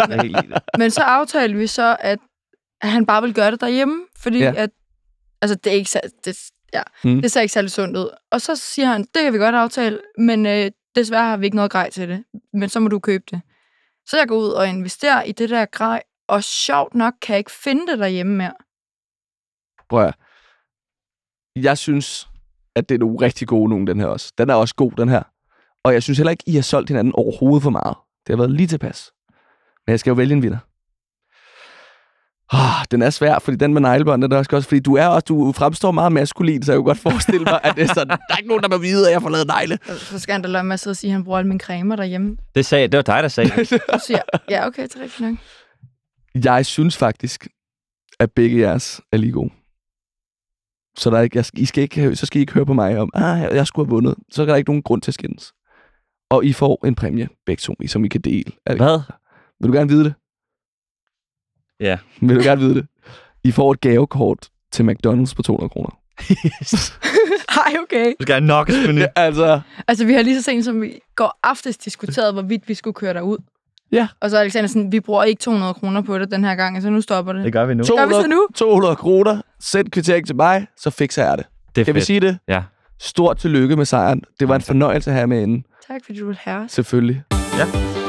Jeg er det. Men så aftalte vi så, at, at han bare vil gøre det derhjemme, fordi Ja. at, altså det er ikke det, ja, Mm. det ser ikke særlig sundt ud. Og så siger han, det kan vi godt aftale, men øh, desværre har vi ikke noget grej til det, men så må du købe det. Så jeg går ud og investerer i det der grej, og sjovt nok kan jeg ikke finde det derhjemme mere. Prøv at. Jeg synes, at det er nogle rigtig gode nogen, den her også. Den er også god, den her. Og jeg synes heller ikke, I har solgt hinanden overhovedet for meget. Det har været lige tilpas. Men jeg skal jo vælge en vinder. Oh, den er svær, fordi den med neglebånd, den er også godt, fordi du er også, du fremstår meget maskulin, så jeg kunne godt forestille mig, at det er sådan, der er ikke nogen, der må vide, at jeg får lavet negle. Så skal han da lade mig sidde og sige, at han bruger alle mine cremer derhjemme. Det, sagde, det var dig, der sagde det. Siger jeg, ja okay, det er rigtigt nok. Jeg synes faktisk, at begge jeres er lige gode. Så der er ikke, jeg, I skal ikke, så skal I ikke høre på mig om, ah, jeg, jeg skulle have vundet. Så er der ikke nogen grund til at skændes. Og I får en præmie, begge to, som I kan dele. Hvad? Vil du gerne vide det? Ja. Vil du gerne vide det? I får et gavekort til McDonald's på 200 kroner. Ej, okay. Du skal have nok. Ja, altså, Altså, vi har lige så sent som vi går aftes diskuteret, hvorvidt vi skulle køre derud. Ja. Og så er Alexander sådan, vi bruger ikke 200 kroner på det den her gang, så nu stopper det. Det gør vi nu. Gør vi så 200, nu? 200 kroner. Send kvittering til mig, så fikser jeg det. Det er Kan vi fedt. sige det? Ja. Stort tillykke med sejren. Det var en fornøjelse at have med inden. Tak, fordi du vil have os. Selvfølgelig. Ja.